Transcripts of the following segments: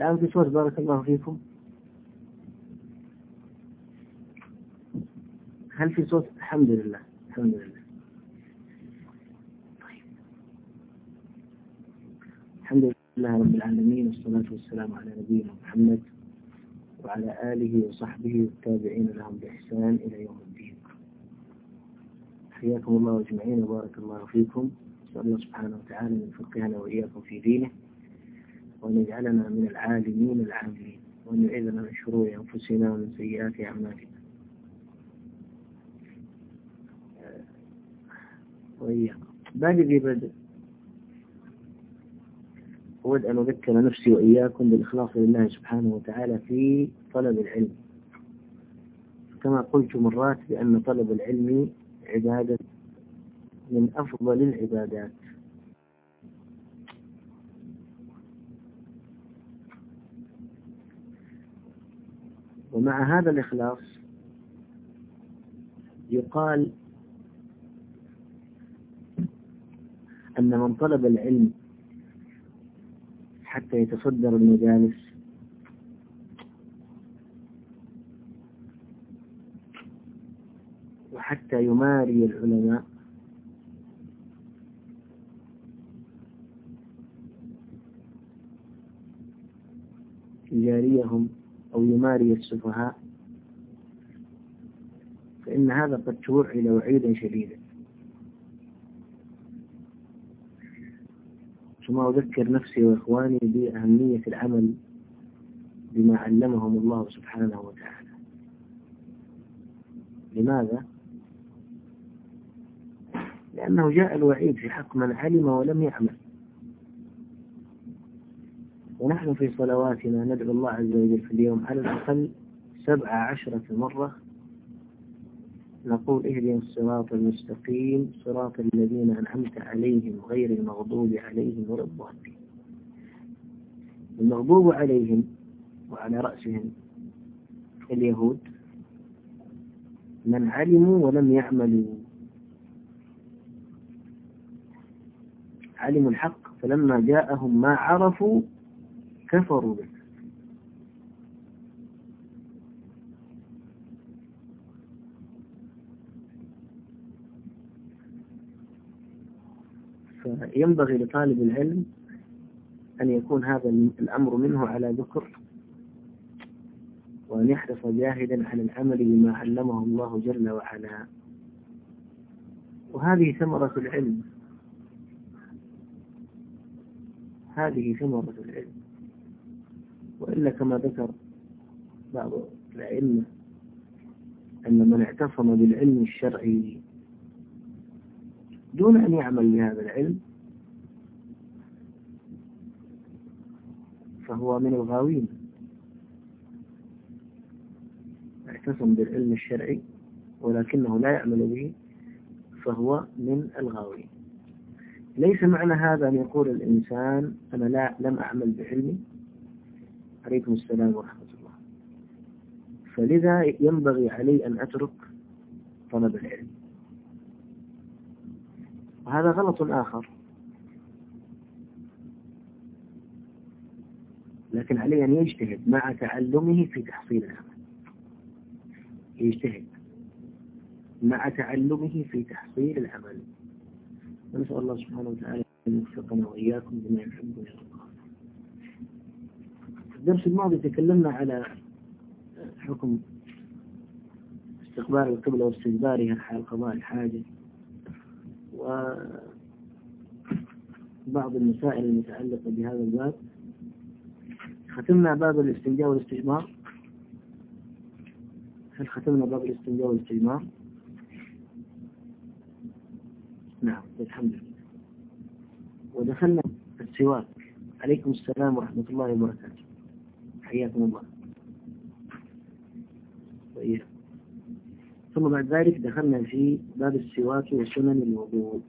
الآن في صوت بارك الله فيكم. هل في صوت؟ الحمد لله الحمد لله. طيب الحمد لله رب العالمين والصلاة والسلام على نبينا محمد وعلى آله وصحبه والتابعين لهم بإحسان إلى يوم الدين. حياكم الله أجمعين وبارك الله فيكم. نسأل الله سبحانه وتعالى أن يفقهنا وإياكم في دينه. وأن يجعلنا من العالمين العاملين وأن يعيذنا من شرور أنفسنا ومن سيئات أعمالنا. وإياكم بادئ بدء أود أن أذكر نفسي وإياكم بالإخلاص لله سبحانه وتعالى في طلب العلم. كما قلت مرات بأن طلب العلم عبادة من أفضل العبادات. ومع هذا الإخلاص يقال أن من طلب العلم حتى يتصدر المجالس وحتى يماري العلماء يجاريهم أو يماري السفهاء فإن هذا قد توعد وعيدا شديدا ثم أذكر نفسي وإخواني بأهمية العمل بما علمهم الله سبحانه وتعالى. لماذا؟ لأنه جاء الوعيد في حق من علم ولم يعمل. ونحن في صلواتنا ندعو الله عز وجل في اليوم على الأقل سبع عشرة مرة. نقول اهدنا الصراط المستقيم صراط الذين أنعمت عليهم غير المغضوب عليهم ولا الضالين. المغضوب عليهم وعلى رأسهم اليهود من علموا ولم يعملوا. علموا الحق فلما جاءهم ما عرفوا كفروا به. فينبغي لطالب العلم أن يكون هذا الأمر منه على ذكر وأن يحرص جاهدا على العمل بما علمه الله جل وعلا. وهذه ثمرة العلم. هذه ثمرة العلم. وإلا كما ذكر بعض الأئمة أن من اعتصم بالعلم الشرعي دون أن يعمل بهذا العلم فهو من الغاوين. اعتصم بالعلم الشرعي ولكنه لا يعمل به فهو من الغاوين. ليس معنى هذا أن يقول الإنسان أنا لا لم أعمل بعلمي. عليكم السلام ورحمة الله. فلذا ينبغي علي أن أترك طلب العلم. وهذا غلط آخر. لكن عليه أن يجتهد مع تعلمه في تحصيل العمل. يجتهد مع تعلمه في تحصيل العمل. ونسأل الله سبحانه وتعالى أن يوفقنا وإياكم بما يحب ويرضى الدرس الماضي تكلمنا على حكم استقبال القبلة واستدبارها حال قضاء الحاجة. وبعض المسائل المتعلقة بهذا الباب. ختمنا باب الاستنجاء والاستجمار هل ختمنا باب الاستنجاء والاستجمار؟ نعم الحمد لله. ودخلنا السواك. عليكم السلام ورحمة الله وبركاته. حياكم الله. وإياكم ثم بعد ذلك دخلنا في باب السواك وسنن الوضوء.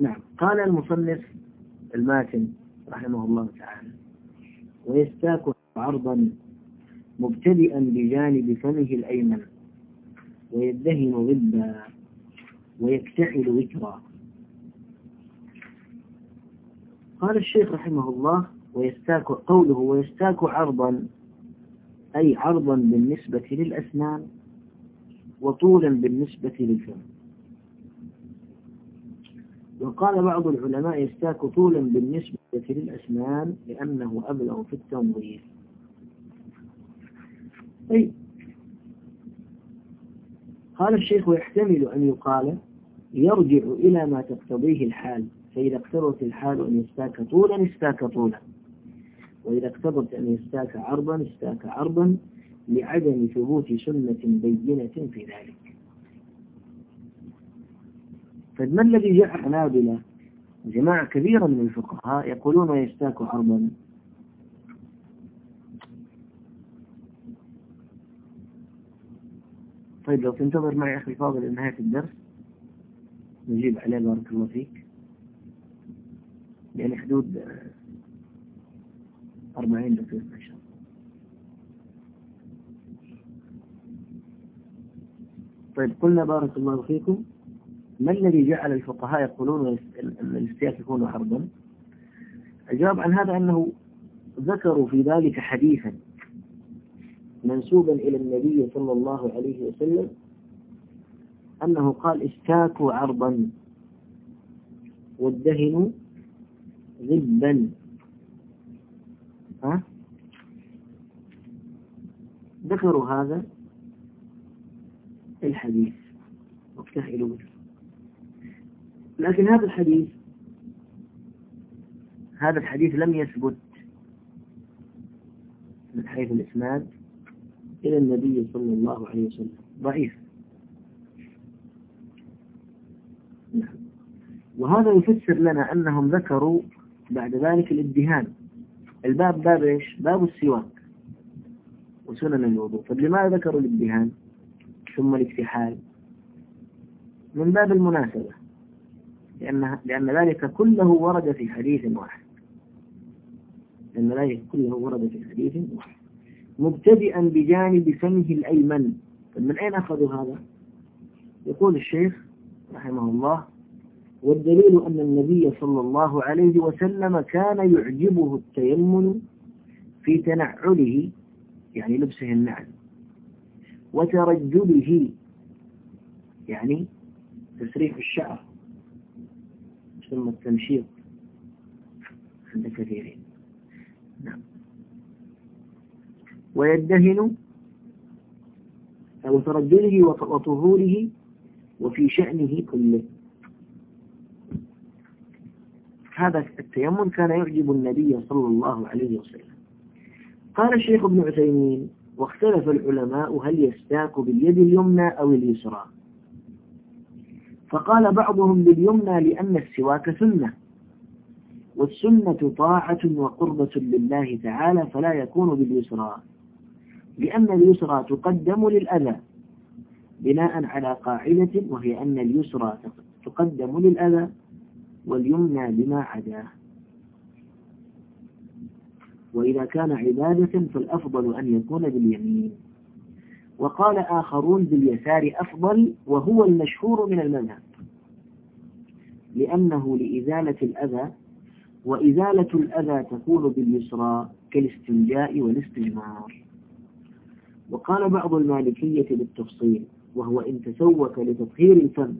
نعم. قال المصنف الماتن رحمه الله تعالى ويستاك عرضا مبتدئا بجانب فمه الأيمن ويدهن غبا ويكتحل ذكرا قال الشيخ رحمه الله ويستاك قوله ويستاك عرضا أي عرضا بالنسبة للأسنان وطولا بالنسبة للفم. وقال بعض العلماء يستاك طولا بالنسبة للأسنان لأنه أبلغ في التنظيف. طيب. قال الشيخ يحتمل أن يقال يرجع إلى ما تقتضيه الحال فإذا اقتضت الحال أن يستاك طولا استاك طولا. وإذا اقتضت أن يستاك عرضا استاك عرضا لعدم ثبوت سنة بينة في ذلك. فما الذي جاء حنابلة جماعة كبيرة من الفقهاء يقولون يستاك عرضا. طيب لو تنتظر معي أخي الفاضل لنهاية الدرس نجيب عليه بارك الله فيك. يعني حدود أربعين دقيقة. إن شاء الله طيب قلنا بارك الله فيكم. ما الذي جعل الفقهاء يقولون أن الاستياك يكون حربا؟ الجواب عن هذا أنه ذكروا في ذلك حديثا منسوبا إلى النبي صلى الله عليه وسلم أنه قال استاكوا عرضا وادهنوا غبا ها؟ ذكروا هذا الحديث. وافتحلوا لكن هذا الحديث هذا الحديث لم يثبت من حيث الإسناد إلى النبي صلى الله عليه وسلم. ضعيف. نعم. وهذا يفسر لنا أنهم ذكروا بعد ذلك الإدهان. الباب باب إيش؟ باب السواك. وسنن الوضوء. طيب لماذا ذكروا الادهان ثم الاكتحال. من باب المناسبة. لأن لأن ذلك كله ورد في حديث واحد. لأن ذلك كله ورد في حديث واحد. مبتدئا بجانب فمه الأيمن. من أين أخذوا هذا؟ يقول الشيخ رحمه الله والدليل أن النبي صلى الله عليه وسلم كان يعجبه التيمم في تنعله يعني لبسه النعل وترجله يعني تسريح الشعر ثم التمشيط عند كثيرين. نعم. ويدهن أو ترجله وطهوره وفي شأنه كله. هذا التيمم كان يعجب النبي صلى الله عليه وسلم. قال الشيخ ابن عثيمين واختلف العلماء هل يستاك باليد اليمنى أو اليسرى. فقال بعضهم باليمنى لأن السواك سنة. والسنة طاعة وقربة لله تعالى فلا يكون باليسرى. لأن اليسرى تقدم للأذى بناء على قاعدة وهي أن اليسرى تقدم للأذى. واليمنى بما عداه وإذا كان عبادة فالأفضل أن يكون باليمين. وقال آخرون باليسار أفضل وهو المشهور من المذهب. لأنه لإزالة الأذى وإزالة الأذى تكون باليسرى كالاستنجاء والاستجمار. وقال بعض المالكية بالتفصيل وهو إن تسوك لتطهير الفم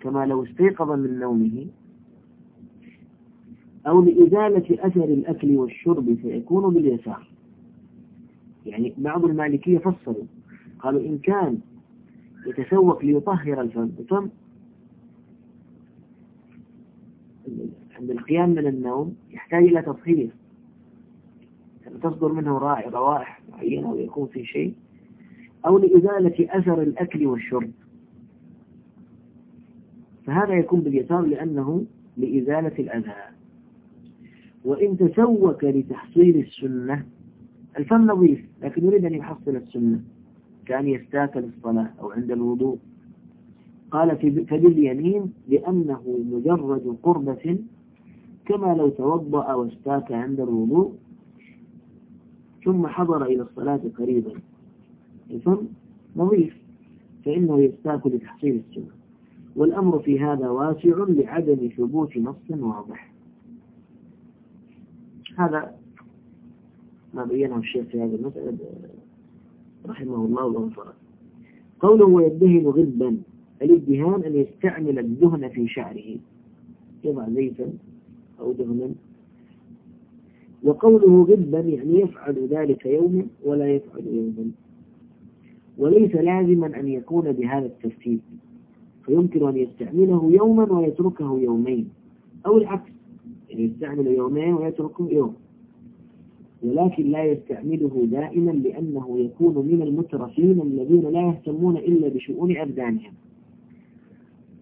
كما لو استيقظ من نومه أو لإزالة أثر الأكل والشرب فيكون باليسار. يعني بعض المالكية فصلوا. قالوا إن كان يتسوق ليطهر الفم الفم عند القيام من النوم يحتاج إلى تطهير. يعني تصدر منه روائح معينة ويكون في شيء. أو لإزالة أثر الأكل والشرب. فهذا يكون باليسار لأنه لإزالة الأذى. وإن تسوك لتحصيل السنة الفم نظيف لكن يريد أن يحصل السنة كأن يستاك للصلاة أو عند الوضوء. قال فباليمين لأنه مجرد قربة كما لو توضأ واستاك عند الوضوء ثم حضر إلى الصلاة قريبا. الفم نظيف فإنه يستاك لتحصيل السنة. والأمر في هذا واسع لعدم ثبوت نص واضح. هذا ما بينه الشيخ في هذه المسألة. رحمه الله وغفره قوله ويدهن غبا الادهان أن يستعمل الدهن في شعره. يضع زيتا أو دهنا. وقوله غبا يعني يفعل ذلك يوما ولا يفعل يوما. وليس لازما أن يكون بهذا الترتيب. فيمكن أن يستعمله يوما ويتركه يومين. أو العكس يستعمل يومين ويتركه يوم ولكن لا يستعمله دائما لأنه يكون من المترفين الذين لا يهتمون إلا بشؤون أبدانهم.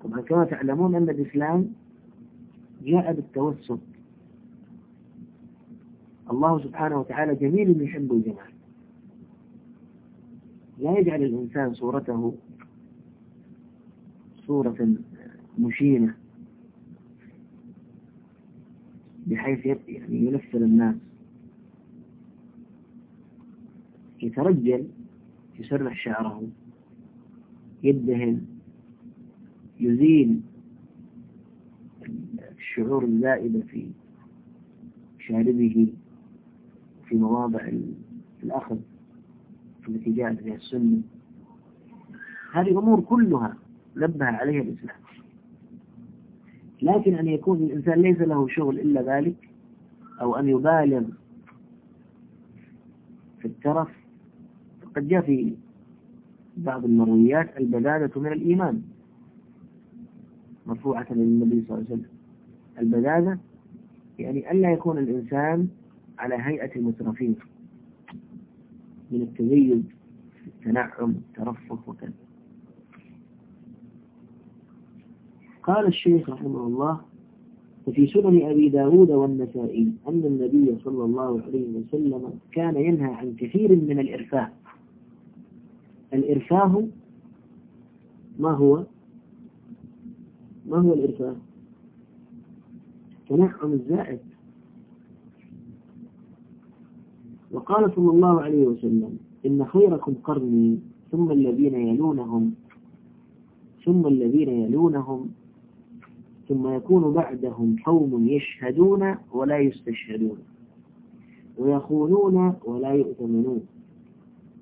طبعا كما تعلمون أن الإسلام جاء بالتوسط. الله سبحانه وتعالى جميل يحب الجمال. لا يجعل الإنسان صورته صورة مشينة. بحيث يعني ينفر الناس. يترجل يسرح شعره. يدهن. يزيل الشعور الزائدة في شاربه في مواضع الأخذ التي جاءت بها السنة. هذه الأمور كلها نبه عليها الإسلام. لكن أن يكون الإنسان ليس له شغل إلا ذلك أو أن يبالغ في الترف فقد جاء في بعض المرويات البذاذة من الإيمان مرفوعة للنبي صلى الله عليه وسلم. البذاذة يعني ألا يكون الإنسان على هيئة المترفين من التزيد التنعم الترفه وكذا. قال الشيخ رحمه الله وفي سنن أبي داود والنسائي أن النبي صلى الله عليه وسلم كان ينهى عن كثير من الإرفاه. الإرفاه ما هو؟ ما هو الإرفاه؟ تنعم الزائد. وقال صلى الله عليه وسلم إن خيركم قرني ثم الذين يلونهم ثم الذين يلونهم ثم يكون بعدهم قوم يشهدون ولا يستشهدون ويخونون ولا يؤتمنون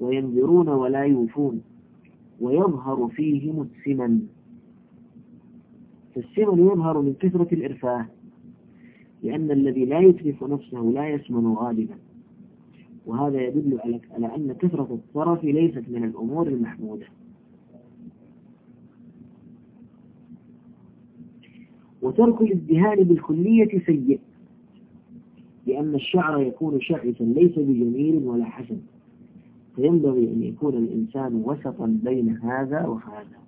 وينذرون ولا يوفون ويظهر فيهم السمن. فالسمن يظهر من كثرة الإرفاه لأن الذي لا يتلف نفسه لا يسمن غالبا. وهذا يدل على أن كثرة الطرف ليست من الأمور المحمودة. وترك الازدهان بالكلية سيء لأن الشعر يكون شعثا ليس بجميل ولا حسن. فينبغي أن يكون الإنسان وسطا بين هذا وهذا.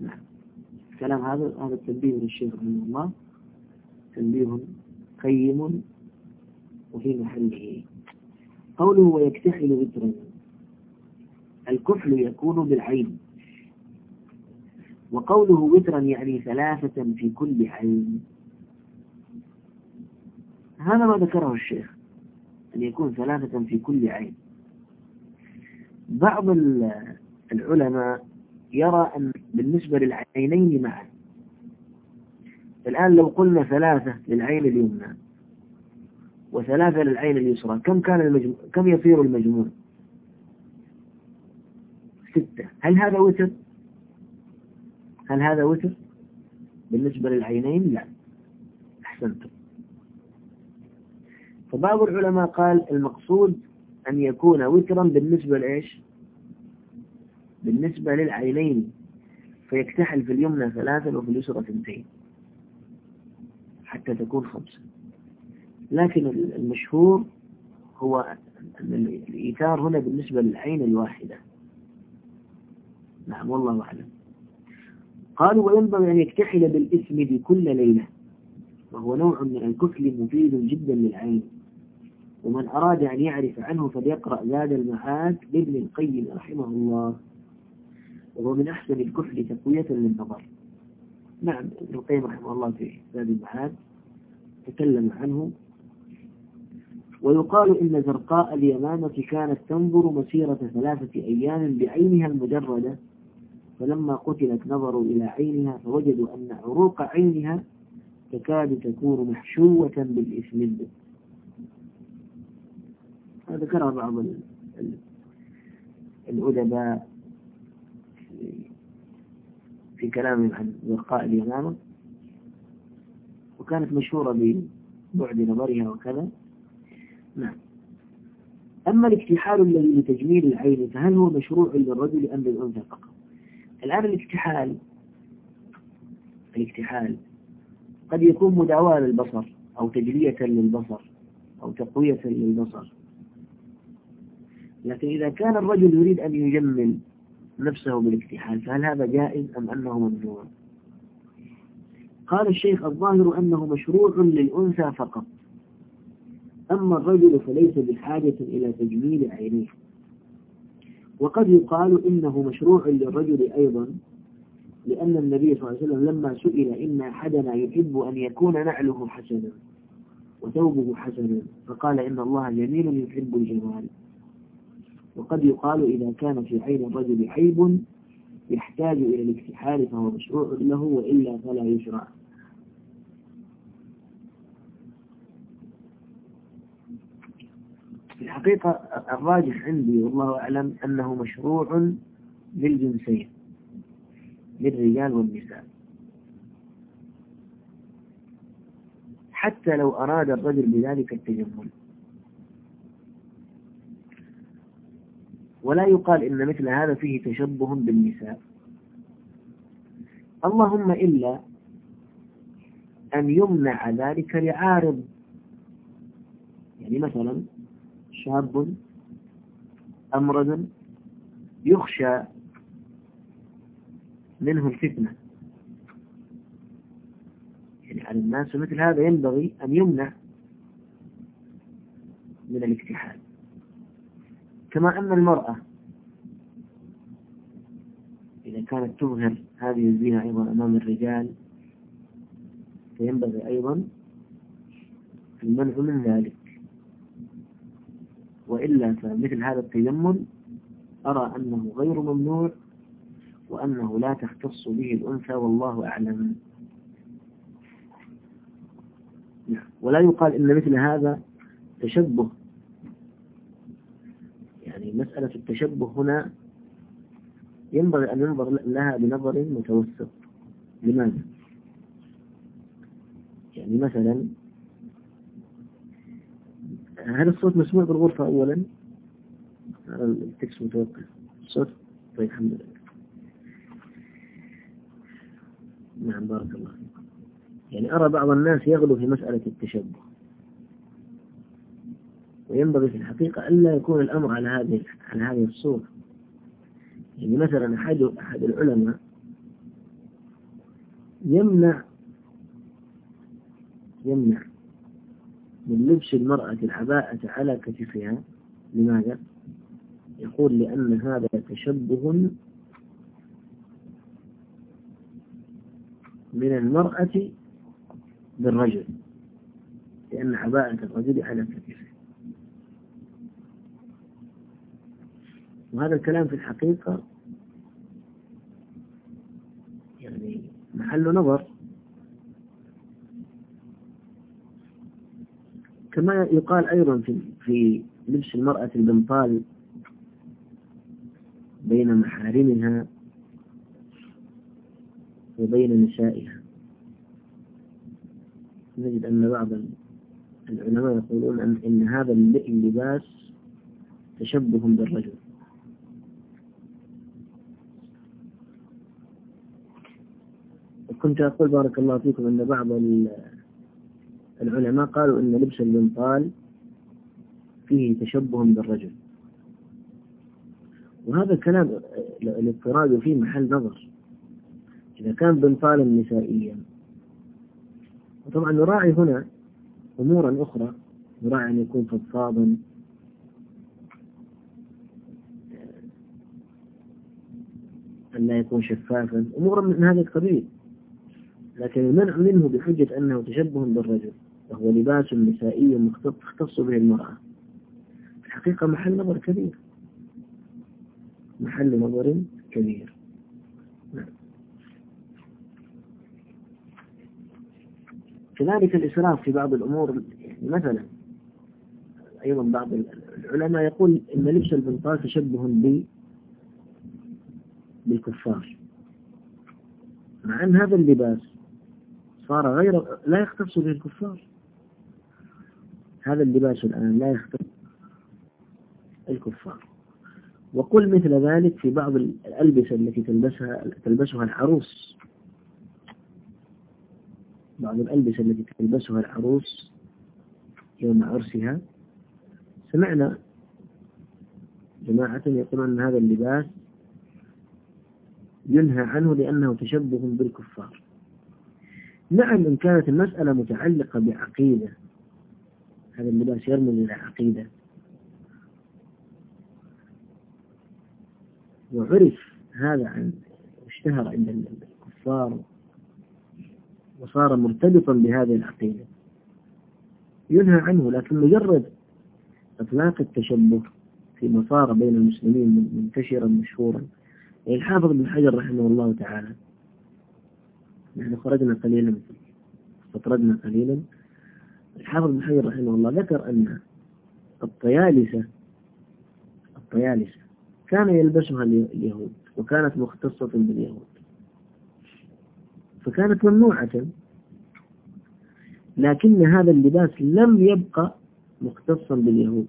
نعم. كلام هذا هذا التنبيه للشيخ رحمه الله. تنبيه قيم وفي محله. قوله ويكتحل وترا. الكحل يكون بالعين. وقوله وترا يعني ثلاثة في كل عين. هذا ما ذكره الشيخ أن يكون ثلاثة في كل عين. بعض العلماء يرى أن بالنسبة للعينين معا. الآن لو قلنا ثلاثة للعين اليمنى وثلاثة للعين اليسرى كم كان المجموع؟ كم يصير المجموع؟ ستة. هل هذا وتر؟ هل هذا وتر؟ بالنسبة للعينين لا. أحسنتم. فبعض العلماء قال المقصود أن يكون وترا بالنسبة لإيش؟ بالنسبة للعينين. فيكتحل في اليمنى ثلاثا وفي اليسرى اثنتين. حتى تكون خمسة. لكن المشهور هو أن الإيثار هنا بالنسبة للعين الواحدة. نعم والله أعلم. قالوا وينبغي أن يكتحل بالإثم كل ليلة. وهو نوع من الكحل مفيد جدا للعين. ومن أراد أن يعرف عنه فليقرأ زاد المعاد لابن القيم رحمه الله. وهو من أحسن الكحل تقوية للنظر. نعم ابن القيم رحمه الله في زاد المعاد تكلم عنه. ويقال إن زرقاء اليمامة كانت تنظر مسيرة ثلاثة أيام بعينها المجردة فلما قتلت نظروا إلى عينها فوجدوا أن عروق عينها تكاد تكون محشوة بالإسمد هذا ذكرها بعض الأدباء في كلامهم عن ورقاء اليمامة. وكانت مشهورة ببعد نظرها وكذا. نعم. أما الاكتحال الذي لتجميل العين فهل هو مشروع للرجل أم للأنثى فقط؟ الآن الاكتحال. الاكتحال. قد يكون مداواة للبصر أو تجلية للبصر أو تقوية للبصر. لكن إذا كان الرجل يريد أن يجمل نفسه بالاكتحال فهل هذا جائز أم أنه ممنوع؟ قال الشيخ الظاهر أنه مشروع للأنثى فقط. أما الرجل فليس بحاجة إلى تجميل عينيه. وقد يقال إنه مشروع للرجل أيضا لأن النبي صلى الله عليه وسلم لما سئل إن أحدنا يحب أن يكون نعله حسنا وثوبه حسنا فقال إن الله جميل يحب الجمال. وقد يقال إذا كان في عين الرجل عيب يحتاج إلى الاكتحال فهو مشروع له وإلا فلا يشرع. في الحقيقة الراجح عندي والله أعلم أنه مشروع للجنسين للرجال والنساء. حتى لو أراد الرجل بذلك التجمل. ولا يقال إن مثل هذا فيه تشبه بالنساء. اللهم إلا أن يمنع ذلك لعارض. يعني مثلا شاب أمرد يخشى منه الفتنة. يعني على الناس مثل هذا ينبغي أن يمنع من الاكتحال. كما أن المرأة إذا كانت تظهر هذه الزينة أيضا أمام الرجال فينبغي أيضا المنع من ذلك. وإلا فمثل هذا التيمم أرى أنه غير ممنوع وأنه لا تختص به الأنثى والله أعلم. ولا يقال إن مثل هذا تشبه. يعني مسألة التشبه هنا ينبغي أن ينظر لها بنظر متوسط. لماذا؟ يعني مثلا هل الصوت مسموع بالغرفة أولا؟ التكس متوقف. الصوت طيب الحمد لله. نعم بارك الله فيكم يعني أرى بعض الناس يغلو في مسألة التشبه. وينبغي في الحقيقة ألا يكون الأمر على هذه على هذه الصورة. يعني مثلا أحد أحد العلماء يمنع يمنع من لبس المرأة العباءة على كتفها. لماذا؟ يقول لأن هذا تشبه من المرأة بالرجل لأن عباءة الرجل على كتفه. وهذا الكلام في الحقيقة يعني محل نظر. كما يقال أيضا في في لبس المرأة البنطال بين محارمها وبين نسائها. نجد أن بعض العلماء يقولون أن إن هذا اللباس تشبه بالرجل. كنت أقول بارك الله فيكم أن بعض العلماء قالوا أن لبس البنطال فيه تشبه بالرجل. وهذا الكلام الاضطراد فيه محل نظر. إذا كان بنطالا نسائيا وطبعا نراعي هنا أمورا أخرى. نراعي أن يكون فضفاضا. أن لا يكون شفافا. أمورا من هذا القبيل. لكن المنع منه بحجة أنه تشبه بالرجل. وهو لباس نسائي مختص به المرأة. الحقيقة محل نظر كبير. محل نظر كبير. نعم. كذلك الإسراف في بعض الأمور يعني مثلا أيضا بعض العلماء يقول إن لبس البنطال تشبه بالكفار. مع أن هذا اللباس صار غير لا يختص به الكفار. هذا اللباس الآن لا يختص الكفار. وقل مثل ذلك في بعض الألبسة التي تلبسها تلبسها العروس. بعض الألبسة التي تلبسها العروس يوم عرسها. سمعنا جماعة يقولون أن هذا اللباس ينهى عنه لأنه تشبه بالكفار. نعم إن كانت المسألة متعلقة بعقيدة هذا اللباس يرمز إلى عقيدة وعرف هذا عن اشتهر عند الكفار وصار مرتبطا بهذه العقيدة. ينهى عنه لكن مجرد إطلاق التشبه فيما صار بين المسلمين منتشرا مشهورا. يعني الحافظ بن حجر رحمه الله تعالى نحن خرجنا قليلا استطردنا قليلا. الحافظ بن حجر رحمه الله ذكر أن الطيالسة الطيالسة كان يلبسها اليهود وكانت مختصة باليهود. فكانت ممنوعة لكن هذا اللباس لم يبقى مختصا باليهود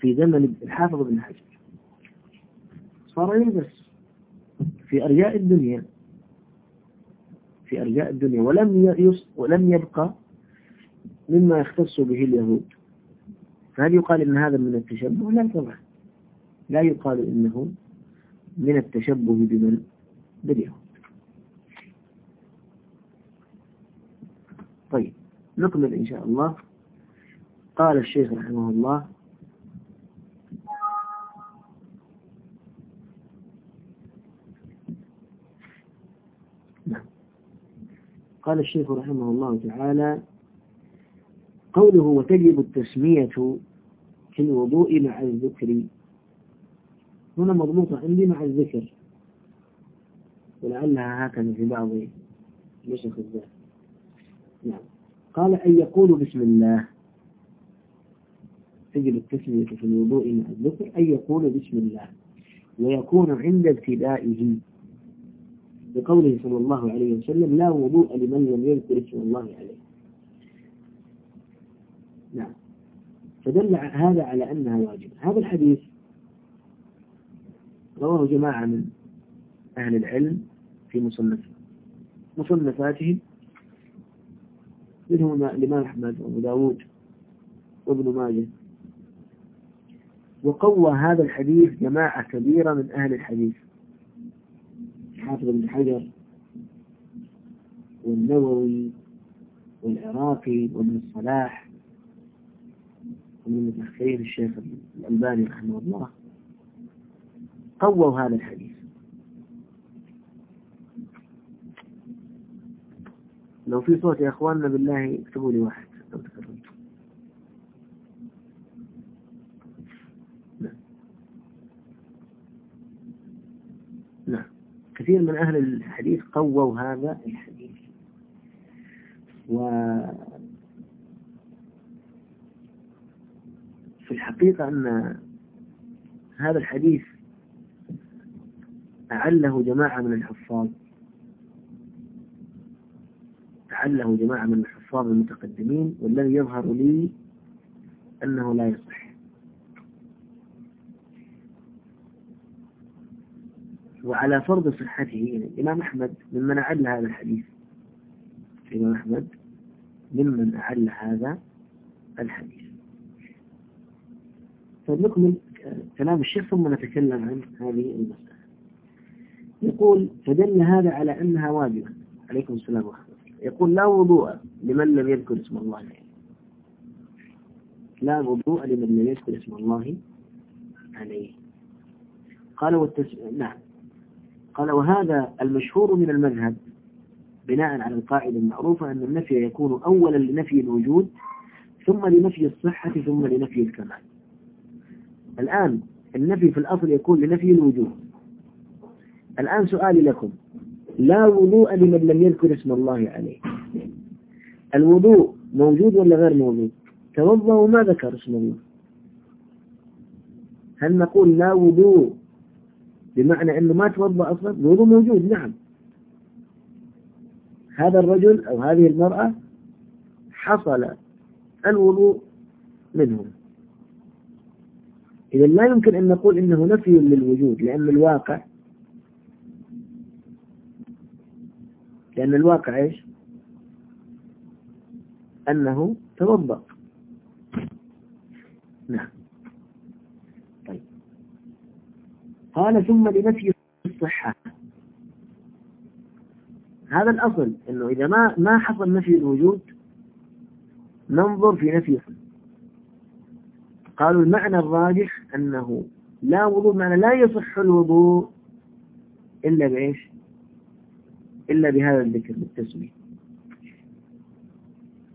في زمن الحافظ بن حجر. صار يلبس في أرجاء الدنيا في أرجاء الدنيا ولم ولم يبقى مما يختص به اليهود. فهل يقال إن هذا من التشبه؟ لا طبعا. لا يقال إنه من التشبه بمن؟ باليهود. طيب نكمل إن شاء الله. قال الشيخ رحمه الله نعم. قال الشيخ رحمه الله تعالى قوله وتجب التسمية في الوضوء مع الذكر. هنا مضبوطة عندي مع الذكر. ولعلها هكذا في بعض نسخ الذات نعم. قال أن يقول بسم الله. تجب التسمية في الوضوء مع الذكر. أن يقول بسم الله. ويكون عند ابتدائه. بقوله صلى الله عليه وسلم لا وضوء لمن لم يذكر اسم الله عليه. نعم. فدل هذا على أنها واجبة. هذا الحديث رواه جماعة من أهل العلم في مصنف مصنفاتهم منهم الإمام أحمد وأبو داود وابن ماجه. وقوى هذا الحديث جماعة كبيرة من أهل الحديث. حافظ بن حجر والنووي والعراقي وابن الصلاح ومن متأخرين الشيخ الألباني رحمه الله. قووا هذا الحديث. لو في صوت يا إخواننا بالله اكتبوا لي واحد. لو تكرمتم نعم. نعم. كثير من أهل الحديث قووا هذا الحديث. و في الحقيقة أن هذا الحديث أعله جماعة من الحفاظ أعله جماعة من الحفاظ المتقدمين والذي يظهر لي أنه لا يصح. وعلى فرض صحته يعني الإمام أحمد ممن أعل هذا الحديث الإمام أحمد ممن أعل هذا الحديث. فنكمل كلام الشيخ ثم نتكلم عن هذه المسألة. يقول فدل هذا على أنها واجبة. عليكم السلام ورحمة الله. يقول لا وضوء لمن لم يذكر اسم الله. عليه لا وضوء لمن لم يذكر اسم الله عليه. قال والتس... نعم. قال وهذا المشهور من المذهب بناء على القاعدة المعروفة أن النفي يكون أولا لنفي الوجود ثم لنفي الصحة ثم لنفي الكمال. الآن النفي في الأصل يكون لنفي الوجود. الآن سؤالي لكم. لا وضوء لمن لم يذكر اسم الله عليه. الوضوء موجود ولا غير موجود؟ توضأ وما ذكر اسم الله؟ هل نقول لا وضوء بمعنى أنه ما توضأ أصلا؟ الوضوء موجود نعم. هذا الرجل أو هذه المرأة حصل الوضوء منهم إذا لا يمكن أن نقول إنه نفي للوجود لأن الواقع لأن الواقع إيش؟ أنه توضأ نعم. طيب. قال ثم لنفي الصحة. هذا الأصل أنه إذا ما ما حصل نفي الوجود ننظر في نفي قالوا المعنى الراجح أنه لا وضوء معنى لا يصح الوضوء إلا بإيش؟ إلا بهذا الذكر بالتسمية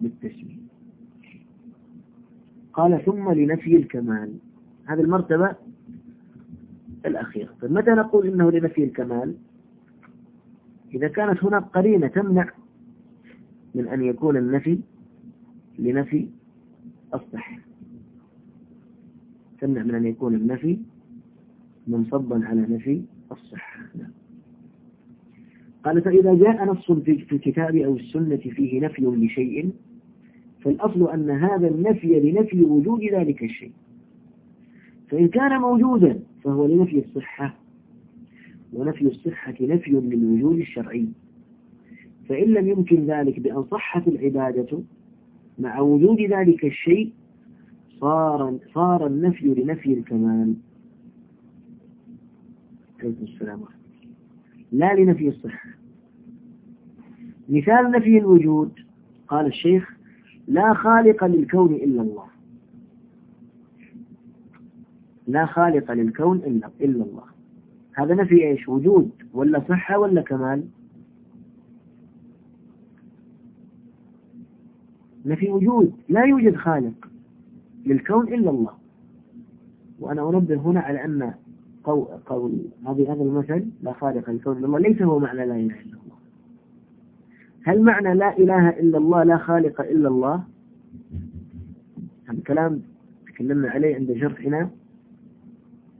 بالتسمية قال ثم لنفي الكمال. هذه المرتبة الأخيرة. طيب متى نقول إنه لنفي الكمال؟ إذا كانت هناك قرينة تمنع من أن يكون النفي لنفي الصحة. تمنع من أن يكون النفي منصبا على نفي الصحة نعم. قال فإذا جاء نص في الكتاب أو السنة فيه نفي لشيء فالأصل أن هذا النفي لنفي وجود ذلك الشيء فإن كان موجودا فهو لنفي الصحة ونفي الصحة نفي للوجود الشرعي فإن لم يمكن ذلك بأن صحت العبادة مع وجود ذلك الشيء صار صار النفي لنفي الكمال. عليكم السلام. لا لنفي الصحة. مثال نفي الوجود. قال الشيخ لا خالق للكون إلا الله. لا خالق للكون إلا إلا الله. هذا نفي إيش؟ وجود. ولا صحة ولا كمال؟ نفي وجود. لا يوجد خالق. للكون إلا الله. وأنا أنبه هنا على أن قول, هذه هذا المثل لا خالق للكون إلا الله. ليس هو معنى لا إله إلا الله. هل معنى لا إله إلا الله لا خالق إلا الله؟ هذا الكلام تكلمنا عليه عند شرحنا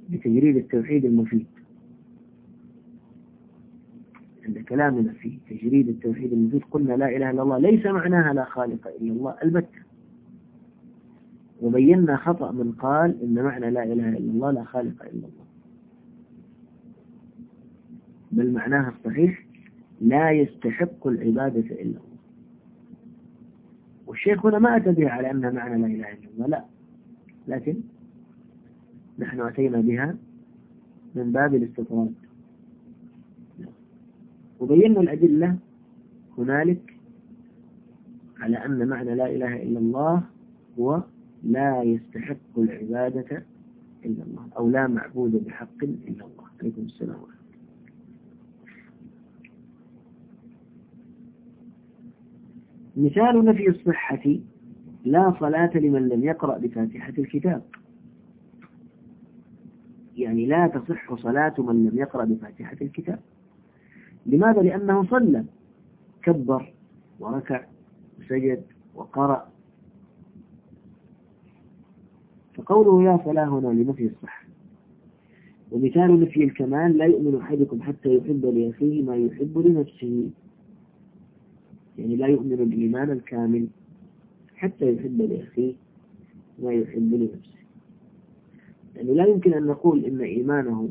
بتجريد التوحيد المفيد. عند كلامنا في تجريد التوحيد المفيد قلنا لا إله إلا الله. ليس معناها لا خالق إلا الله. البتة. وبينا خطأ من قال إن معنى لا إله إلا الله لا خالق إلا الله. بل معناها الصحيح لا يستحق العبادة إلا الله. والشيخ هنا ما أتى بها على أنها معنى لا إله إلا الله لا. لكن نحن أتينا بها من باب الاستطراد. وبينا الأدلة هنالك على أن معنى لا إله إلا الله هو لا يستحق العبادة إلا الله أو لا معبود بحق إلا الله. عليكم السلام ورحمة مثال نفي الصحة لا صلاة لمن لم يقرأ بفاتحة الكتاب. يعني لا تصح صلاة من لم يقرأ بفاتحة الكتاب. لماذا؟ لأنه صلى كبر وركع وسجد وقرأ فقوله يا صلاة هنا لنفي الصحة ومثال نفي الكمال لا يؤمن أحدكم حتى يحب لأخيه ما يحب لنفسه. يعني لا يؤمن الإيمان الكامل حتى يحب لأخيه ما يحب لنفسه. يعني لا يمكن أن نقول إن إيمانه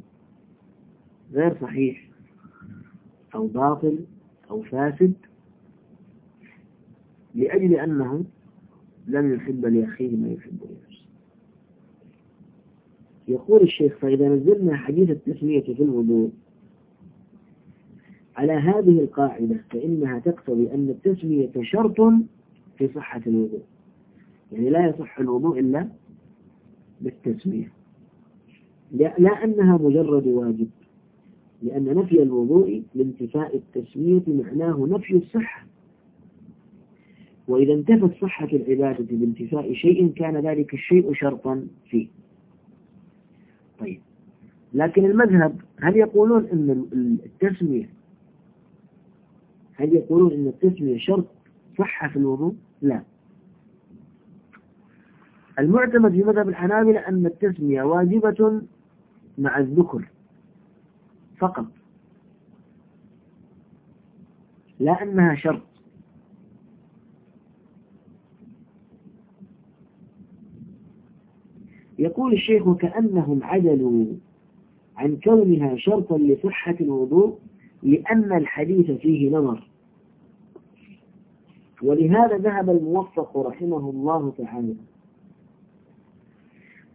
غير صحيح أو باطل أو فاسد لأجل أنه لم يحب لأخيه ما يحب لنفسه. يقول الشيخ فإذا نزلنا حديث التسمية في الوضوء على هذه القاعدة فإنها تقتضي أن التسمية شرط في صحة الوضوء. يعني لا يصح الوضوء إلا بالتسمية. لا أنها مجرد واجب لأن نفي الوضوء لانتفاء التسمية معناه نفي الصحة. وإذا انتفت صحة العبادة بانتفاء شيء كان ذلك الشيء شرطا فيه. طيب. لكن المذهب هل يقولون أن التسمية هل يقولون أن التسمية شرط صحة في الوضوء؟ لا. المعتمد في مذهب الحنابلة أن التسمية واجبة مع الذكر فقط لا أنها شرط. يقول الشيخ كأنهم عدلوا عن كونها شرطا لصحة الوضوء لأن الحديث فيه نظر. ولهذا ذهب الموفق رحمه الله تعالى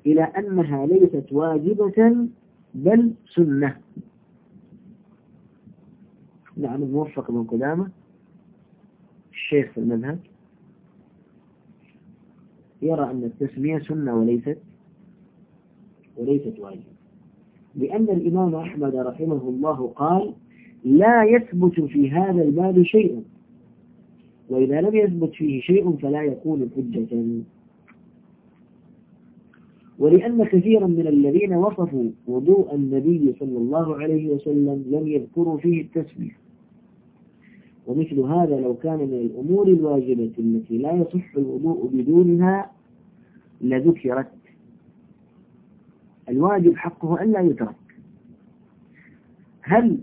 إلى أنها ليست واجبة بل سنة. نعم الموفق بن قدامة الشيخ في المذهب يرى أن التسمية سنة وليست وليست واجبة. لأن الإمام أحمد رحمه الله قال لا يثبت في هذا الباب شيء. وإذا لم يثبت فيه شيء فلا يكون حجة. ولأن كثيرا من الذين وصفوا وضوء النبي صلى الله عليه وسلم لم يذكروا فيه التسمية ومثل هذا لو كان من الأمور الواجبة التي لا يصح الوضوء بدونها لذكرت. الواجب حقه أن لا يترك. هل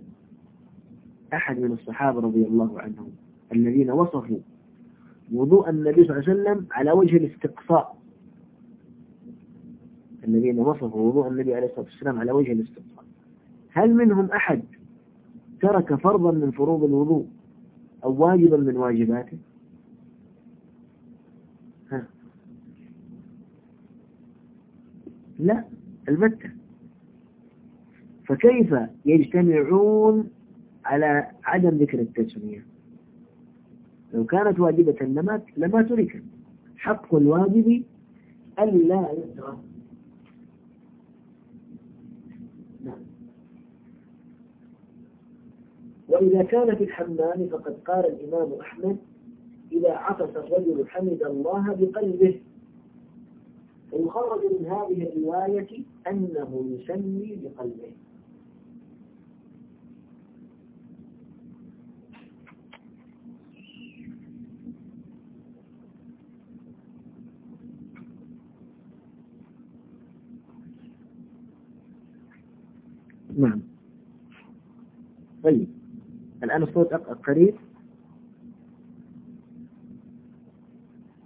أحد من الصحابة رضي الله عنهم الذين وصفوا وضوء النبي صلى الله عليه وسلم على وجه الاستقصاء؟ الذين وصفوا وضوء النبي عليه الصلاة والسلام على وجه الاستقصاء. هل منهم أحد ترك فرضا من فروض الوضوء أو واجبا من واجباته؟ ها. لا. البتة فكيف يجتمعون على عدم ذكر التسمية؟ لو كانت واجبة لما لما تركت حق الواجب ألا يترك نعم. وإذا كان في الحمام فقد قال الإمام أحمد إذا عطس الرجل حمد الله بقلبه ويخرج من هذه الرواية أنه يسمي بقلبه. نعم. طيب. الآن الصوت قريب.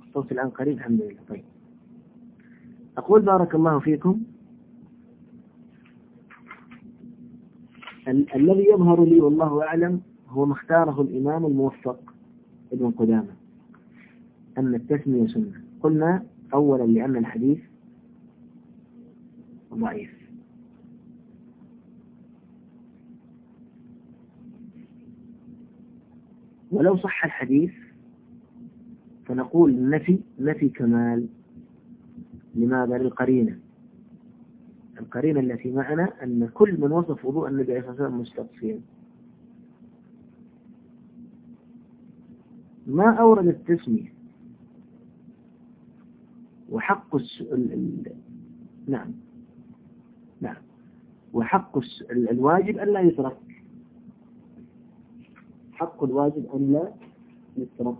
الصوت الآن قريب الحمد لله. طيب. أقول بارك الله فيكم. ال الذي يظهر لي والله أعلم هو ما اختاره الإمام الموفق ابن قدامة. أن التسمية سنة. قلنا أولا لأن الحديث ضعيف. ولو صح الحديث فنقول نفي نفي كمال لماذا؟ للقرينة. القرينة التي معنا أن كل من وصف وضوء النبي عليه الصلاة والسلام مستقصيا. ما أورد التسمية؟ وحق الس... ال... ال... نعم. نعم. وحق الس... الواجب أن لا يترك. حق الواجب أن لا يترك.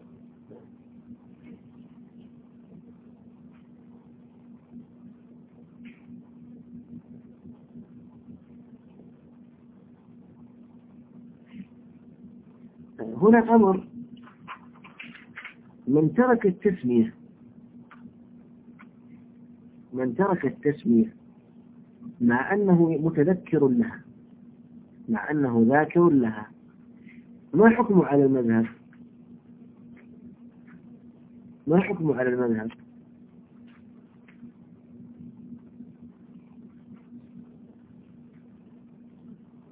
هنا أمر من ترك التسمية من ترك التسمية مع أنه متذكر لها مع أنه ذاكر لها. ما حكمه على المذهب؟ ما حكمه على المذهب؟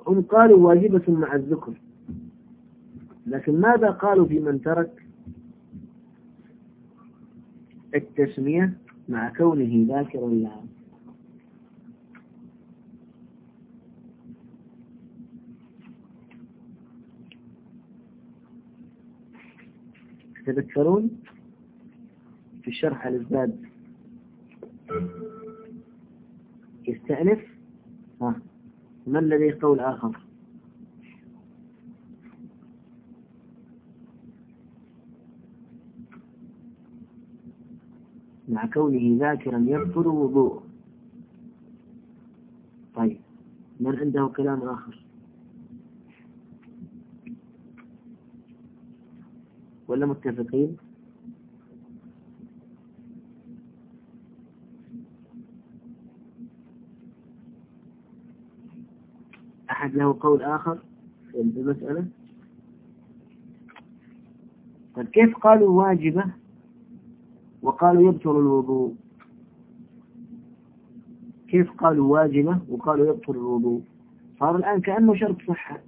هم قالوا واجبة مع الذكر. لكن ماذا قالوا في من ترك التسمية مع كونه ذاكرا لها؟ تذكرون في الشرح على الزاد يستأنف؟ ها. ما الذي قول آخر؟ مع كونه ذاكرا يبطل وضوءه. طيب من عنده كلام آخر؟ ولا متفقين؟ أحد له قول آخر في المسألة؟ طيب كيف قالوا واجبة؟ وقالوا يبطل الوضوء. كيف قالوا واجبة وقالوا يبطل الوضوء؟ صار الآن كأنه شرط صحة.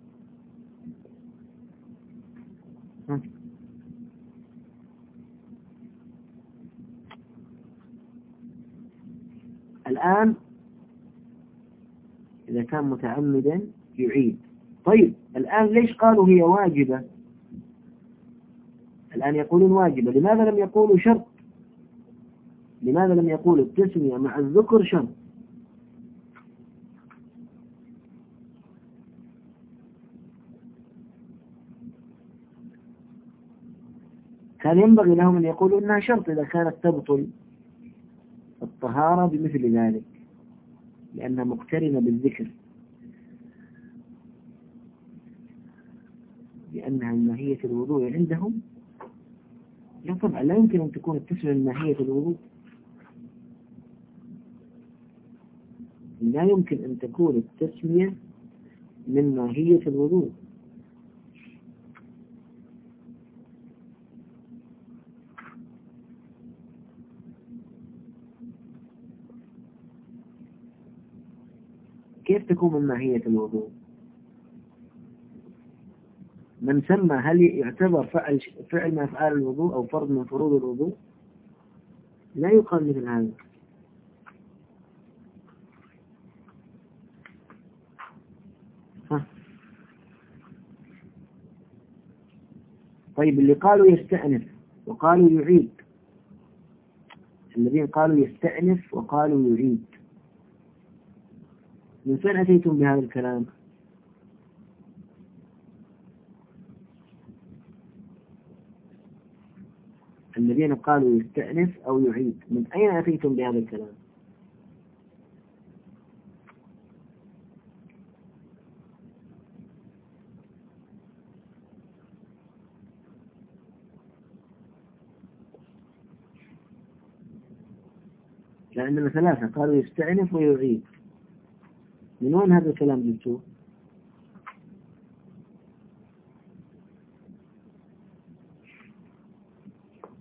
الآن إذا كان متعمدا يعيد. طيب الآن ليش قالوا هي واجبة؟ الآن يقولون واجبة. لماذا لم يقولوا شرط لماذا لم يقولوا التسمية مع الذكر شرط كان ينبغي لهم أن يقولوا إنها شرط إذا كانت تبطل الطهارة بمثل ذلك لأنها مقترنة بالذكر. لأنها ماهية الوضوء عندهم. لا طبعا لا يمكن أن تكون التسمية ماهية الوضوء. لا يمكن أن تكون التسمية من ماهية الوضوء. كيف تكون من ماهية الوضوء؟ من سمى هل يعتبر فعل فعل من أفعال الوضوء أو فرض من فروض الوضوء؟ لا يقال مثل هذا. طيب اللي قالوا يستأنف وقالوا يعيد. الذين قالوا يستأنف وقالوا يعيد. من فين أتيتم بهذا الكلام؟ الذين قالوا يستأنف أو يعيد. من أين أتيتم بهذا الكلام؟ لأننا ثلاثة قالوا يستأنف ويعيد من وين هذا الكلام جبتوه؟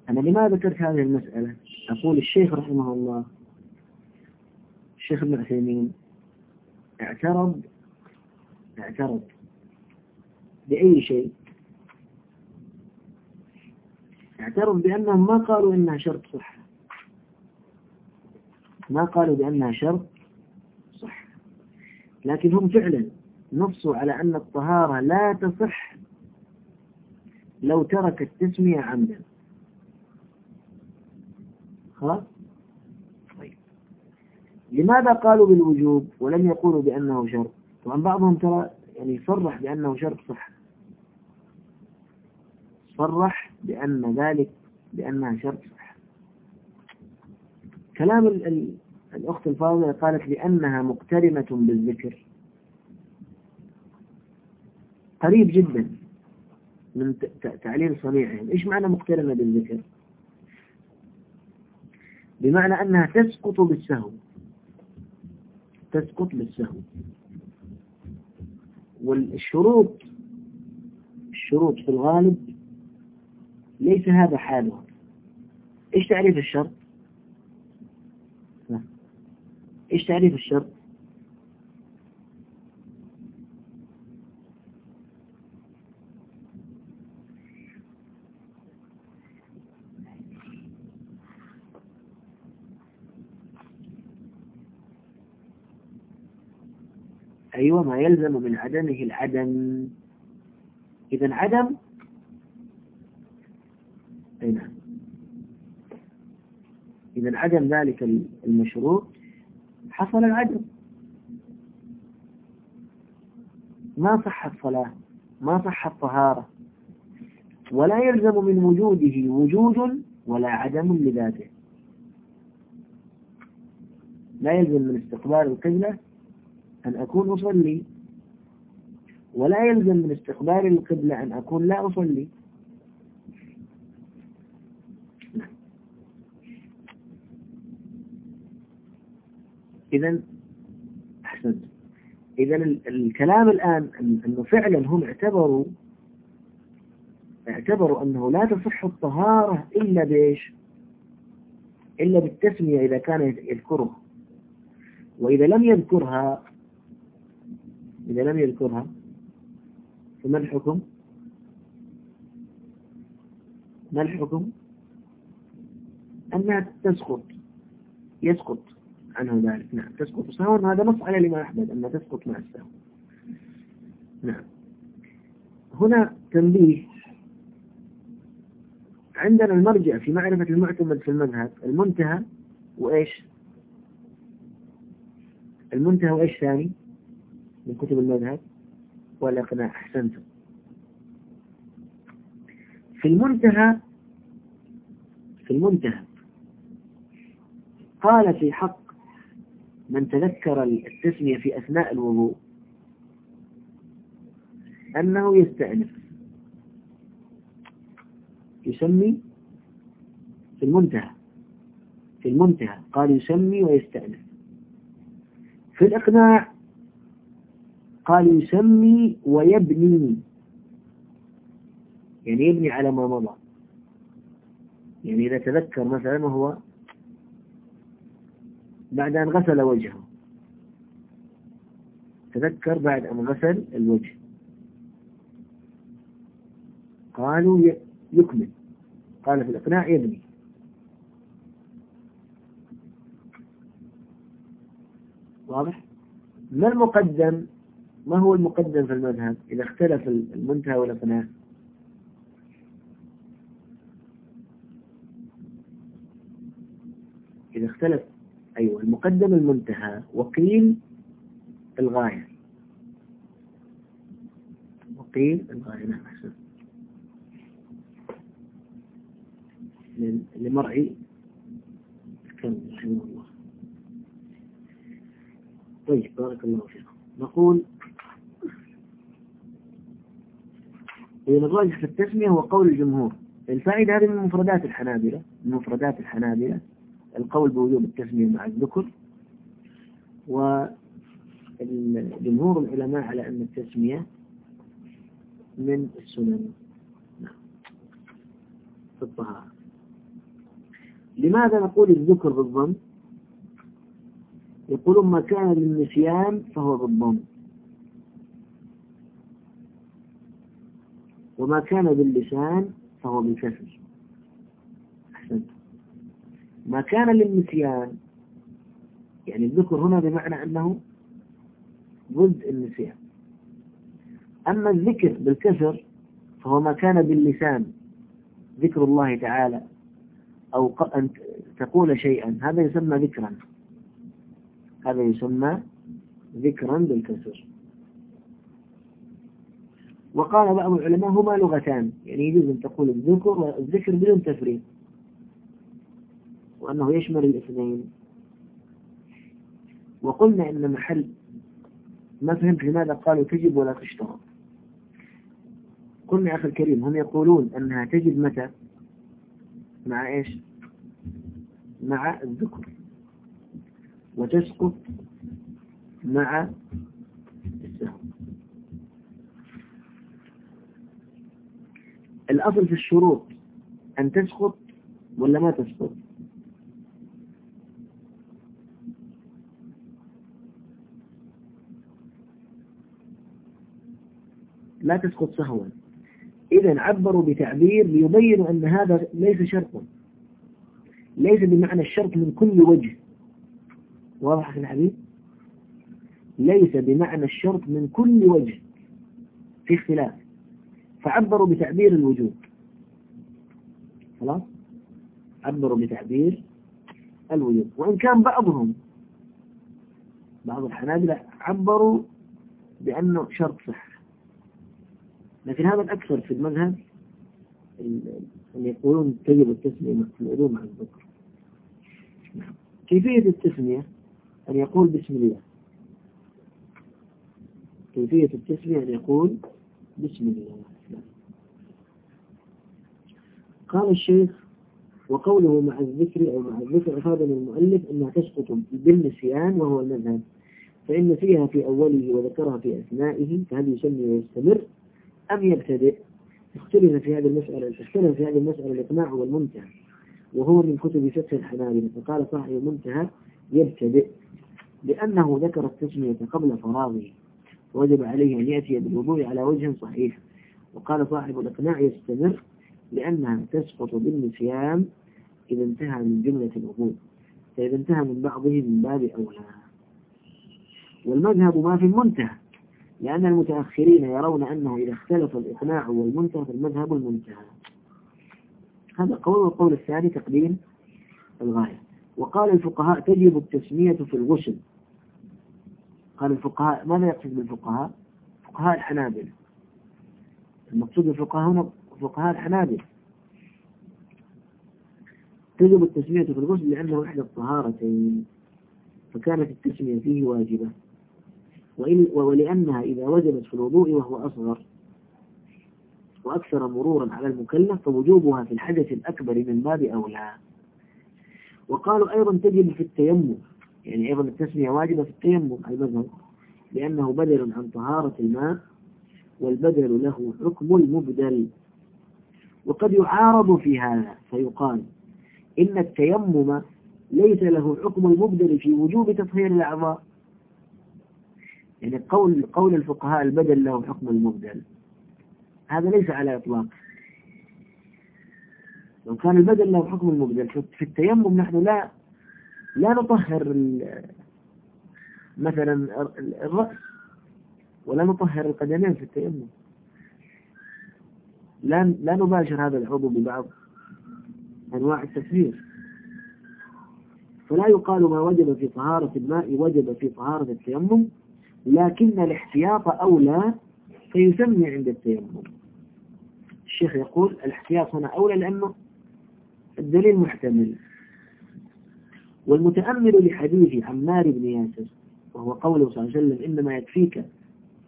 أنا لماذا ذكرت هذه المسألة؟ أقول الشيخ رحمه الله الشيخ ابن عثيمين اعترض اعترض بأي شيء اعترض بأنهم ما قالوا إنها شرط صحة ما قالوا بأنها شرط؟ صحة لكن هم فعلا نصوا على أن الطهارة لا تصح لو ترك التسمية عمدا. خلاص؟ طيب. لماذا قالوا بالوجوب ولم يقولوا بأنه شرط؟ طبعا بعضهم ترى يعني صرح بأنه شرط صح. صرح بأن ذلك بأنها شرط صح. كلام الأخت الفاضلة قالت لأنها مقترنة بالذكر. قريب جدا من تعليل صنيعهم إيش معنى مقترنة بالذكر؟ بمعنى أنها تسقط بالسهو. تسقط بالسهو. والشروط الشروط في الغالب ليس هذا حالها. إيش تعريف الشرط لا. إيش تعريف الشرط أيوة ما يلزم من عدمه العدم. إذا عدم أي نعم. إذا عدم ذلك المشروط حصل العدم ما صح الصلاة ما صح الطهارة ولا يلزم من وجوده وجود ولا عدم لذاته. لا يلزم من استقبال القبلة أن أكون أصلي ولا يلزم من استقبال القبلة أن أكون لا أصلي. إذا أحسنت إذا الكلام الآن أنه فعلا هم اعتبروا اعتبروا أنه لا تصح الطهارة إلا بإيش؟ إلا بالتسمية إذا كان يذكرها وإذا لم يذكرها إذا لم يذكرها فما الحكم؟ ما الحكم؟ أنها تسقط يسقط عنه ذلك. نعم. تسقط سهوا هذا نص على الإمام أحمد أنها تسقط مع السهو. نعم. هنا تنبيه عندنا المرجع في معرفة المعتمد في المذهب. المنتهى وإيش؟ المنتهى وإيش ثاني؟ من كتب المذهب. والإقناع أحسنتم. في المنتهى في المنتهى قال في حق من تذكر التسمية في أثناء الوضوء أنه يستأنف. يسمي في المنتهى في المنتهى قال يسمي ويستأنف. في الإقناع قال يسمي ويبني يعني يبني على ما مضى. يعني إذا تذكر مثلا وهو بعد أن غسل وجهه. تذكر بعد أن غسل الوجه. قالوا يكمل. قال في الإقناع يبني. واضح؟ ما المقدم؟ ما هو المقدم في المذهب؟ إذا اختلف المنتهى والإقناع. إذا اختلف أيوة المقدم المنتهى وقيل الغاية. وقيل الغاية نعم أحسن. لمرعي الكلب رحمه الله. طيب بارك الله فيكم. نقول إذا الراجح في التسمية هو قول الجمهور. الفائدة هذه من مفردات الحنابلة من مفردات الحنابلة. القول بوجوب التسمية مع الذكر وجمهور العلماء على أن التسمية من السنن. نعم. في الطهارة. لماذا نقول الذكر بالضم؟ يقولون ما كان للنسيان فهو بالضم. وما كان باللسان فهو بالكسر. ما كان للنسيان. يعني الذكر هنا بمعنى أنه ضد النسيان. أما الذكر بالكسر فهو ما كان باللسان ذكر الله تعالى أو أن تقول شيئا هذا يسمى ذكرا. هذا يسمى ذكرا بالكسر. وقال بعض العلماء هما لغتان يعني يجوز أن تقول الذكر والذكر بدون تفريق. وأنه يشمل الاثنين. وقلنا إن محل ما فهمت لماذا قالوا تجب ولا تشترط قلنا يا أخي الكريم هم يقولون أنها تجب متى؟ مع إيش؟ مع الذكر. وتسقط مع الأصل في الشروط أن تسقط ولا ما تسقط؟ لا تسقط سهوا. إذا عبروا بتعبير ليبينوا أن هذا ليس شرطا ليس بمعنى الشرط من كل وجه. واضح يا الحبيب؟ ليس بمعنى الشرط من كل وجه. في اختلاف. فعبروا بتعبير الوجود. خلاص؟ عبروا بتعبير الوجود. وإن كان بعضهم بعض الحنابلة عبروا بأنه شرط صح. لكن هذا الأكثر في المذهب اللي يقولون تجب التسمية في العلوم عن الذكر. كيفية التسمية؟ أن يقول بسم الله. كيفية التسمية؟ أن يقول بسم الله. قال الشيخ وقوله مع الذكر أو مع الذكر أفادنا المؤلف أنها تسقط بالنسيان وهو المذهب فإن فيها في أوله وذكرها في أثنائه فهل يسمي ويستمر؟ أم يبتدئ اختلف في هذه المسألة اختلف في هذه المسألة الإقناع والمنتهى وهو من كتب فقه الحنابلة فقال صاحب المنتهى يبتدئ لأنه ذكر التسمية قبل فراغه وجب عليه أن يأتي بالوضوء على وجه صحيح وقال صاحب الإقناع يستمر لأنها تسقط بالنسيان إذا انتهى من جملة الوضوء فإذا انتهى من بعضه من باب أولى. والمذهب ما في المنتهى لأن المتأخرين يرون أنه إذا اختلف الإقناع والمنتهى فالمذهب المنتهى. هذا قول والقول الثاني تقديم الغاية. وقال الفقهاء تجب التسمية في الغسل. قال الفقهاء ماذا يقصد بالفقهاء؟ فقهاء الحنابلة المقصود بالفقهاء هنا فقهاء الحنابلة تجب التسمية في الغسل لأنه إحدى الطهارتين فكانت التسمية فيه واجبة. ولأنها إذا وجبت في الوضوء وهو أصغر وأكثر مرورا على المكلف فوجوبها في الحدث الأكبر من باب أولى. وقالوا أيضا تجب في التيمم يعني أيضا التسمية واجبة في التيمم المذهب لأنه بدل عن طهارة الماء والبدل له حكم المبدل. وقد يعارض في هذا فيقال إن التيمم ليس له حكم المبدل في وجوب تطهير الأعضاء. يعني قول قول الفقهاء البدل له حكم المبدل. هذا ليس على إطلاق. لو كان البدل له حكم المبدل في التيمم نحن لا لا نطهر مثلا الرأس ولا نطهر القدمين في التيمم. لا لا نباشر هذا العضو ببعض أنواع التكفير فلا يقال ما وجب في طهارة الماء وجب في طهارة التيمم لكن الاحتياط أولى فيسمي عند التيمم. الشيخ يقول الاحتياط هنا أولى لأنه الدليل محتمل. والمتأمل لحديث عمار بن ياسر وهو قوله صلى الله عليه وسلم إنما يكفيك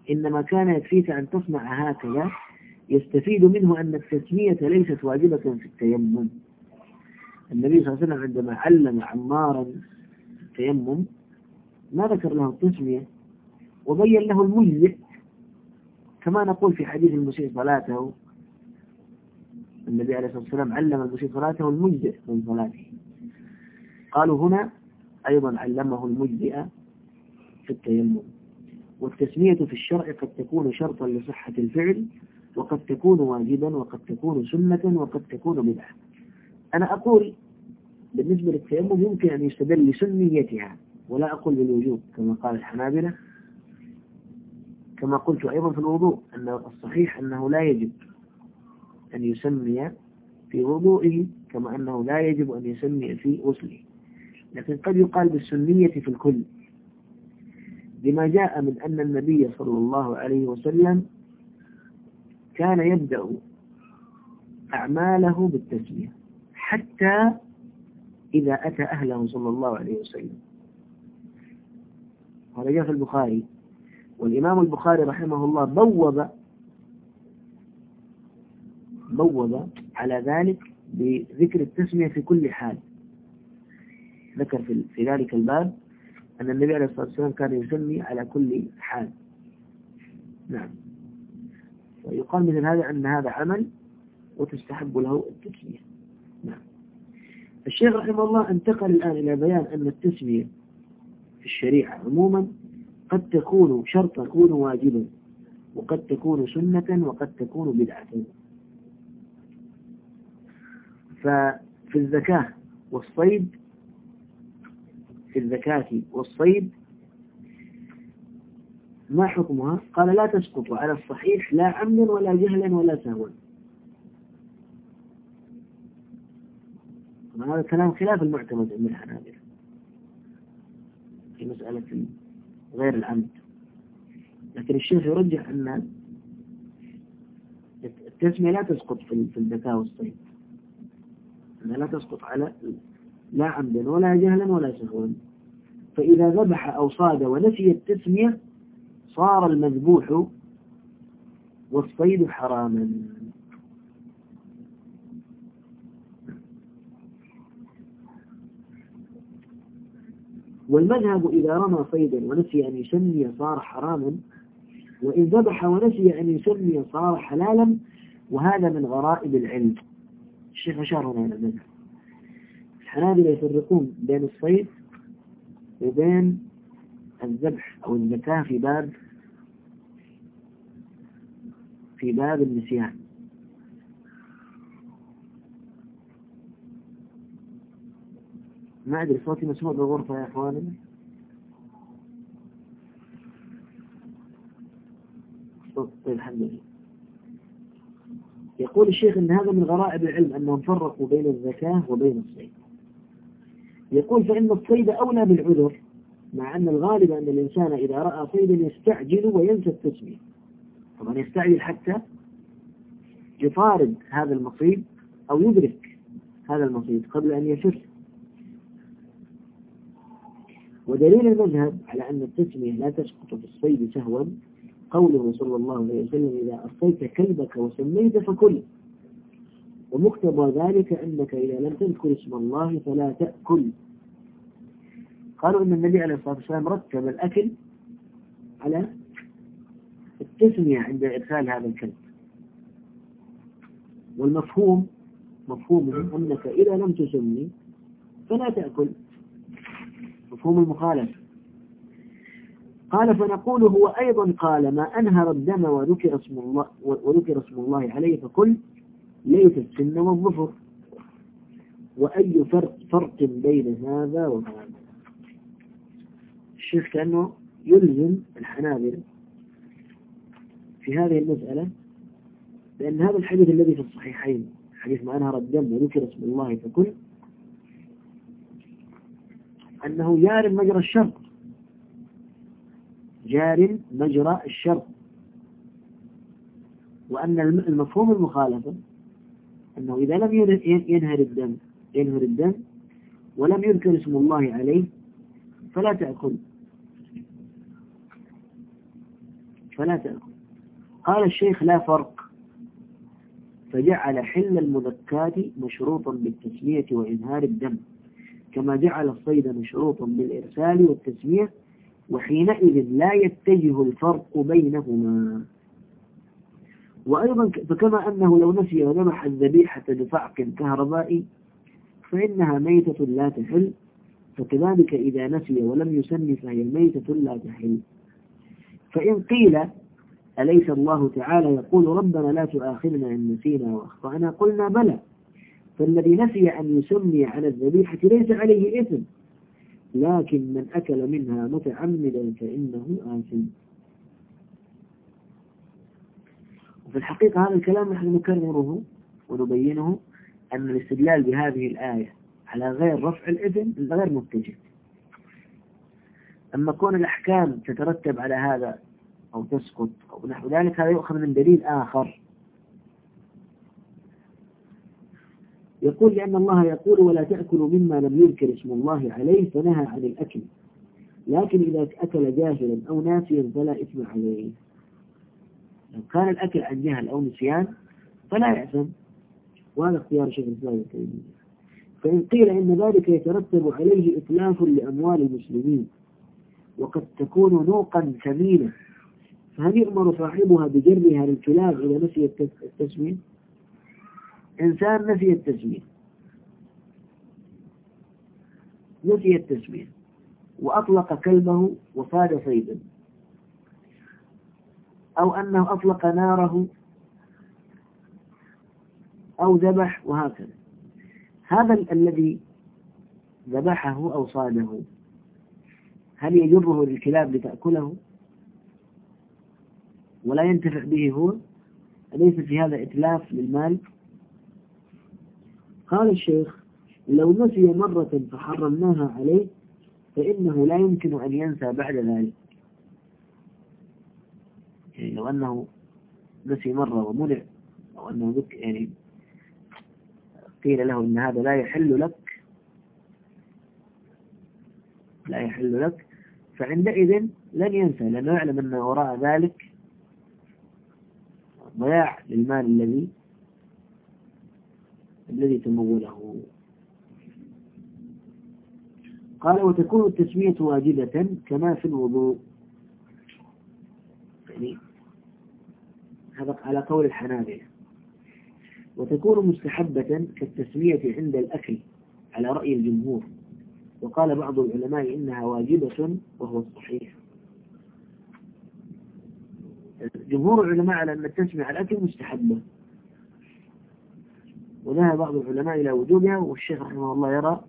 إنما كان يكفيك أن تصنع هكذا يستفيد منه أن التسمية ليست واجبة في التيمم. النبي صلى الله عليه وسلم عندما علم عمارا التيمم ما ذكر له التسمية وبين له المجزئ كما نقول في حديث المسيء صلاته النبي عليه الصلاة والسلام علم المسيء صلاته المجزئ من صلاته. قالوا هنا أيضا علمه المجزئ في التيمم. والتسمية في الشرع قد تكون شرطا لصحة الفعل وقد تكون واجبا وقد تكون سنة وقد تكون بدعة. أنا أقول بالنسبة للتيمم يمكن أن يستدل لسنيتها ولا أقول بالوجوب كما قال الحنابلة. كما قلت أيضا في الوضوء أن الصحيح أنه لا يجب أن يسمي في وضوئه كما أنه لا يجب أن يسمي في غسله. لكن قد يقال بالسنية في الكل. لما جاء من أن النبي صلى الله عليه وسلم كان يبدأ أعماله بالتسمية حتى إذا أتى أهله صلى الله عليه وسلم. هذا جاء في البخاري. والإمام البخاري رحمه الله بوب بوب على ذلك بذكر التسمية في كل حال. ذكر في, ذلك الباب أن النبي عليه الصلاة والسلام كان يسمي على كل حال. نعم. ويقال مثل هذا أن هذا عمل وتستحب له التسمية. نعم. الشيخ رحمه الله انتقل الآن إلى بيان أن التسمية في الشريعة عموما قد تكون شرطا تكون واجبا وقد تكون سنة وقد تكون بدعة. ففي الزكاة والصيد في الزكاة والصيد ما حكمها؟ قال لا تسقط على الصحيح لا عمدا ولا جهلا ولا سهوا. هذا الكلام خلاف المعتمد عند الحنابلة في مسألة غير العمد. لكن الشيخ يرجح أن التسمية لا تسقط في الزكاة والصيد أنها لا تسقط على لا عمدا ولا جهلا ولا سهوا. فإذا ذبح أو صاد ونسي التسمية صار المذبوح والصيد حراما. والمذهب إذا رمى صيدا ونسي أن يسمي صار حراما وإن ذبح ونسي أن يسمي صار حلالا وهذا من غرائب العلم. الشيخ أشار هنا إلى المذهب. الحنابلة يفرقون بين الصيد وبين الذبح أو الزكاة في باب في باب النسيان. ما أدري صوتي مسموع بالغرفة يا إخواني. طيب الحمد لله. يقول الشيخ أن هذا من غرائب العلم أنهم فرقوا بين الزكاة وبين الصيد. يقول فإن الصيد أولى بالعذر مع أن الغالب أن الإنسان إذا رأى صيدا يستعجل وينسى التسمية. طبعا يستعجل حتى يطارد هذا المصيد أو يدرك هذا المصيد قبل أن يفر ودليل المذهب على أن التسمية لا تسقط في الصيد سهوا قوله صلى الله عليه وسلم إذا أرسلت كلبك وسميت فكل. ومقتضى ذلك أنك إذا لم تذكر اسم الله فلا تأكل. قالوا أن النبي عليه الصلاة والسلام رتب الأكل على التسمية عند إرسال هذا الكلب. والمفهوم مفهومه أنك إذا لم تسمي فلا تأكل. مفهوم المخالفة قال فنقول هو أيضا قال ما أنهر الدم وذكر اسم الله وذكر اسم الله عليه فكل ليس السن والظفر. وأي فرق فرق بين هذا وهذا؟ الشيخ كأنه يلزم الحنابلة في هذه المسألة لأن هذا الحديث الذي في الصحيحين حديث ما أنهر الدم وذكر اسم الله فكل أنه جار مجرى الشرط جار مجرى الشرط وأن المفهوم المخالفة أنه إذا لم ينهر الدم ينهر الدم ولم يذكر اسم الله عليه فلا تأكل. فلا تأكل. قال الشيخ لا فرق. فجعل حل المذكات مشروطا بالتسمية وإنهار الدم. كما جعل الصيد مشروطا بالإرسال والتسمية وحينئذ لا يتجه الفرق بينهما. وأيضا فكما أنه لو نسي وذبح الذبيحة بفعق كهربائي فإنها ميتة لا تحل. فكذلك إذا نسي ولم يسن فهي ميتة لا تحل. فإن قيل أليس الله تعالى يقول ربنا لا تؤاخذنا إن نسينا وأخطأنا؟ قلنا بلى. فالذي نسي أن يسمي على الذبيحة ليس عليه إثم لكن من أكل منها متعمدا فإنه آثم. وفي الحقيقة هذا الكلام نحن نكرره ونبينه أن الاستدلال بهذه الآية على غير رفع الإثم غير متجه أما كون الأحكام تترتب على هذا أو تسقط أو نحو ذلك هذا يؤخذ من دليل آخر. يقول لأن الله يقول ولا تأكلوا مما لم يذكر اسم الله عليه فنهى عن الأكل. لكن إذا أكل جاهلا أو ناسيا فلا إثم عليه. لو كان الأكل عن جهل أو نسيان فلا يأثم. وهذا اختيار شيخ الإسلام ابن فإن قيل إن ذلك يترتب عليه إتلاف لأموال المسلمين وقد تكون نوقا ثمينة فهل يؤمر صاحبها بجرها للكلاب إذا نسي التسمية؟ إنسان نسي التسمية نسي التسمية وأطلق كلبه وصاد صيدا. أو أنه أطلق ناره أو ذبح وهكذا. هذا الذي ذبحه أو صاده هل يجره للكلاب لتأكله؟ ولا ينتفع به هو؟ أليس في هذا إتلاف للمال؟ قال الشيخ لو نسي مرة فحرمناها عليه فإنه لا يمكن أن ينسى بعد ذلك. يعني لو أنه نسي مرة ومنع أو أنه ذك يعني قيل له إن هذا لا يحل لك لا يحل لك فعندئذ لن ينسى لأنه يعلم أن وراء ذلك ضياع للمال الذي الذي تموله. قال وتكون التسمية واجبة كما في الوضوء. يعني هذا على قول الحنابلة. وتكون مستحبة كالتسمية عند الأكل على رأي الجمهور. وقال بعض العلماء إنها واجبة وهو الصحيح. جمهور العلماء على أن التسمية على الأكل مستحبة. وذهب بعض العلماء إلى وجوبها والشيخ رحمه الله يرى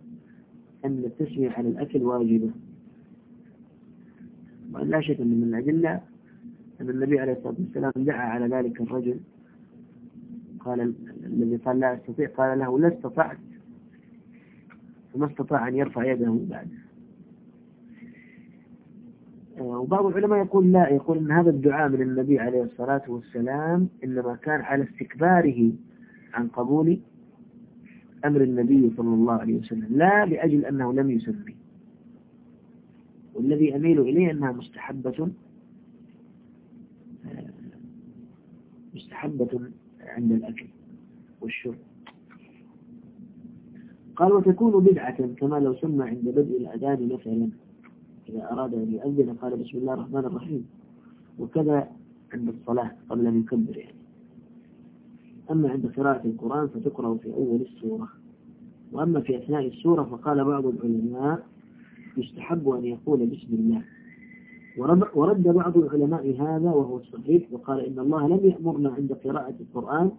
أن التسمية على الأكل واجبة. وأن لا شك أن من الأدلة أن النبي عليه الصلاة والسلام دعا على ذلك الرجل. قال الذي قال لا أستطيع قال له لا استطعت فما استطاع أن يرفع يده بعد. وبعض العلماء يقول لا يقول أن هذا الدعاء من النبي عليه الصلاة والسلام إنما كان على استكباره. عن قبول أمر النبي صلى الله عليه وسلم لا لأجل أنه لم يسمي والذي أميل إليه أنها مستحبة مستحبة عند الأكل والشرب. قال وتكون بدعة كما لو سمى عند بدء الأذان مثلا إذا أراد أن يؤذن قال بسم الله الرحمن الرحيم. وكذا عند الصلاة قبل أن يكبر يعني. أما عند قراءة القرآن فتقرأ في أول السورة. وأما في أثناء السورة فقال بعض العلماء يستحب أن يقول بسم الله. ورد بعض العلماء هذا وهو الصحيح وقال إن الله لم يأمرنا عند قراءة القرآن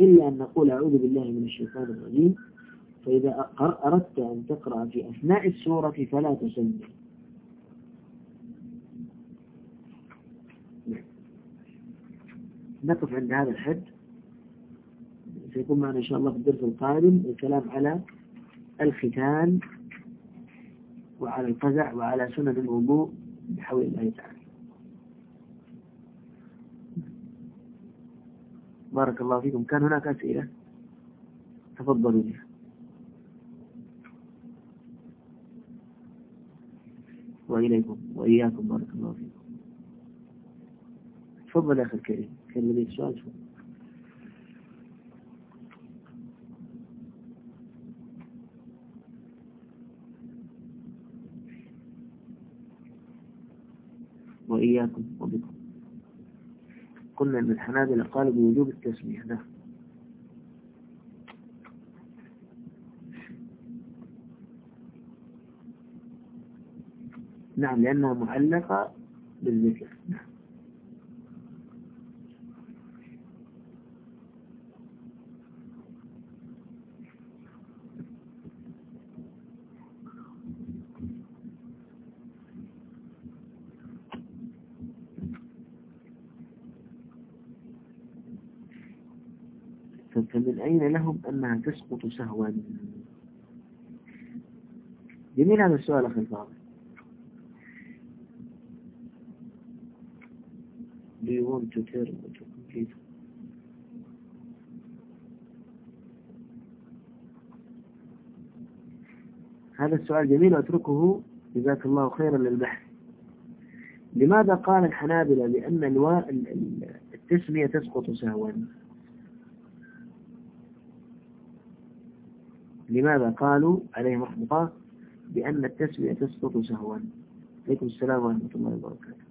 إلا أن نقول أعوذ بالله من الشيطان الرجيم. فإذا أردت أن تقرأ في أثناء السورة فلا تسمي نقف عند هذا الحد. سيكون معنا إن شاء الله في الدرس القادم الكلام على الختان وعلى القزع وعلى سنن الوضوء بحول الله تعالى. بارك الله فيكم. كان هناك أسئلة؟ تفضلوا بها. وإليكم وإياكم. بارك الله فيكم. تفضل يا أخي الكريم. لديك سؤال؟ تفضل. وإياكم وبكم. قلنا أن الحنابلة قالوا بوجوب التسمية. ده نعم لأنها معلقة بالذكر نعم. فمن أين لهم أنها تسقط سهوا؟ جميل هذا السؤال أخي الفاضل. Do you want to tell to complete? هذا السؤال جميل وأتركه جزاك الله خيرا للبحث. لماذا قال الحنابلة بأن التسمية تسقط سهوا؟ لماذا قالوا عليهم رحمة الله بأن التسمية تسقط سهوا عليكم السلام ورحمة الله وبركاته.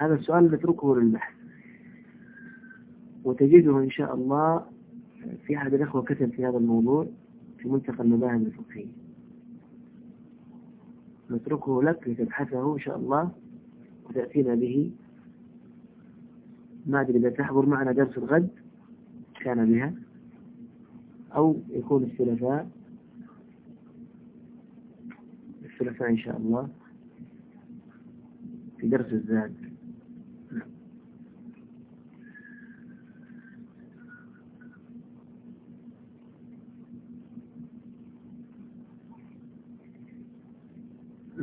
هذا السؤال نتركه للبحث. وتجده إن شاء الله في أحد الأخوة كتب في هذا الموضوع في ملتقى المذاهب الفقهية. نتركه لك لتبحثه إن شاء الله وتأتينا به. ما أدري إذا تحضر معنا درس الغد. كان بها. أو يكون الثلاثاء. الثلاثاء إن شاء الله. في درس الزاد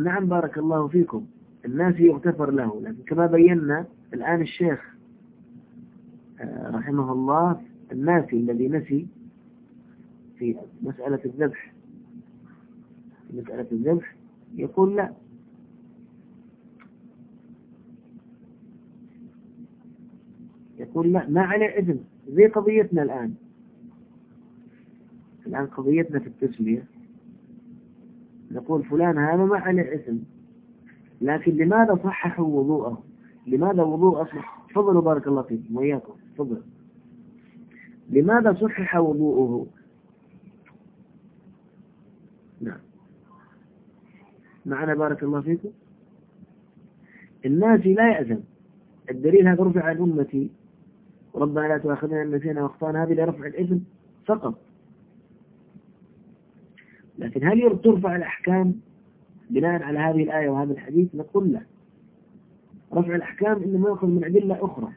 نعم بارك الله فيكم. الناس يغتفر له لكن كما بينا الآن الشيخ آه، رحمه الله الناسي الذي نسي في مسألة الذبح. في مسألة الذبح يقول لا. يقول لا. ما عليه إذن. زي قضيتنا الآن. الآن قضيتنا في التسمية. نقول فلان هذا ما عليه إثم لكن لماذا صححوا وضوءه؟ لماذا وضوء أصبح؟ تفضلوا بارك الله فيكم وإياكم. تفضل. لماذا صحح وضوءه؟ نعم. معنا بارك الله فيكم. الناس لا يأذن. الدليل هذا رفع عن أمتي. ربنا لا تؤاخذنا إن نسينا وأخطأنا. هذه لرفع الإذن فقط. لكن هل ترفع الأحكام؟ بناء على هذه الآية وهذا الحديث نقول لا. رفع الأحكام إنما يأخذ من أدلة أخرى.